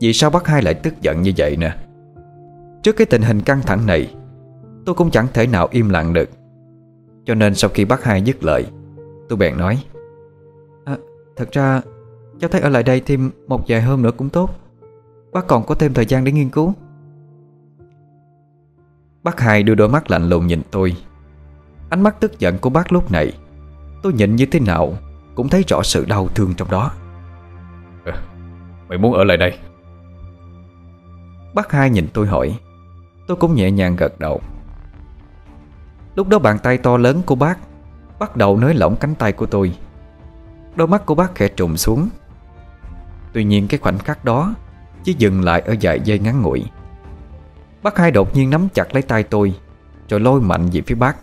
Vì sao bác hai lại tức giận như vậy nè. Trước cái tình hình căng thẳng này Tôi cũng chẳng thể nào im lặng được. Cho nên sau khi bác hai dứt lời Tôi bèn nói à, Thật ra Cháu thấy ở lại đây thêm một vài hôm nữa cũng tốt. Bác còn có thêm thời gian để nghiên cứu. Bác hai đưa đôi mắt lạnh lùng nhìn tôi. Ánh mắt tức giận của bác lúc này Tôi nhìn như thế nào cũng thấy rõ sự đau thương trong đó. Ừ, Mày muốn ở lại đây? Bác hai nhìn tôi hỏi. Tôi cũng nhẹ nhàng gật đầu. Lúc đó bàn tay to lớn của bác Bắt đầu nới lỏng cánh tay của tôi. Đôi mắt của bác khẽ trùng xuống. Tuy nhiên cái khoảnh khắc đó Chỉ dừng lại ở vài giây ngắn ngủi. Bác hai đột nhiên nắm chặt lấy tay tôi Rồi lôi mạnh về phía bác.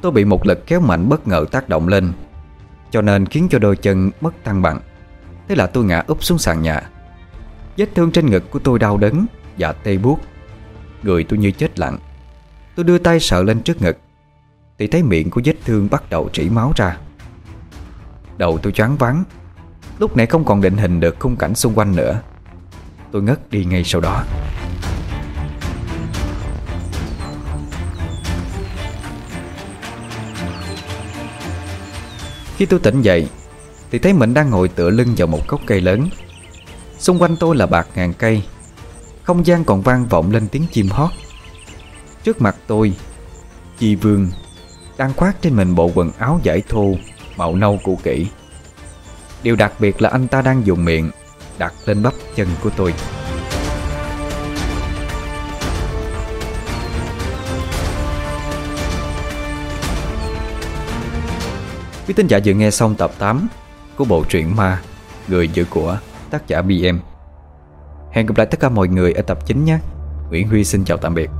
Tôi bị một lực kéo mạnh bất ngờ tác động lên cho nên khiến cho đôi chân mất thăng bằng. Thế là tôi ngã úp xuống sàn nhà. Vết thương trên ngực của tôi đau đớn Và tê buốt. Người tôi như chết lặng. Tôi đưa tay sợ lên trước ngực. Thì thấy miệng của vết thương bắt đầu trĩ máu ra. Đầu tôi choáng váng. Lúc nãy không còn định hình được khung cảnh xung quanh nữa. Tôi ngất đi ngay sau đó. Khi tôi tỉnh dậy, Thì thấy mình đang ngồi tựa lưng vào một gốc cây lớn. Xung quanh tôi là bạc ngàn cây, Không gian còn vang vọng lên tiếng chim hót. Trước mặt tôi Chi Vương Đang khoác trên mình bộ quần áo giải thô, Màu nâu cũ kỹ. Điều đặc biệt là anh ta đang dùng miệng Đặt lên bắp chân của tôi. Quý tín giả vừa nghe xong tập 8 Của bộ truyện ma, Người giữ của tác giả BM Hẹn gặp lại tất cả mọi người ở tập 9 nhé. Nguyễn Huy xin chào tạm biệt.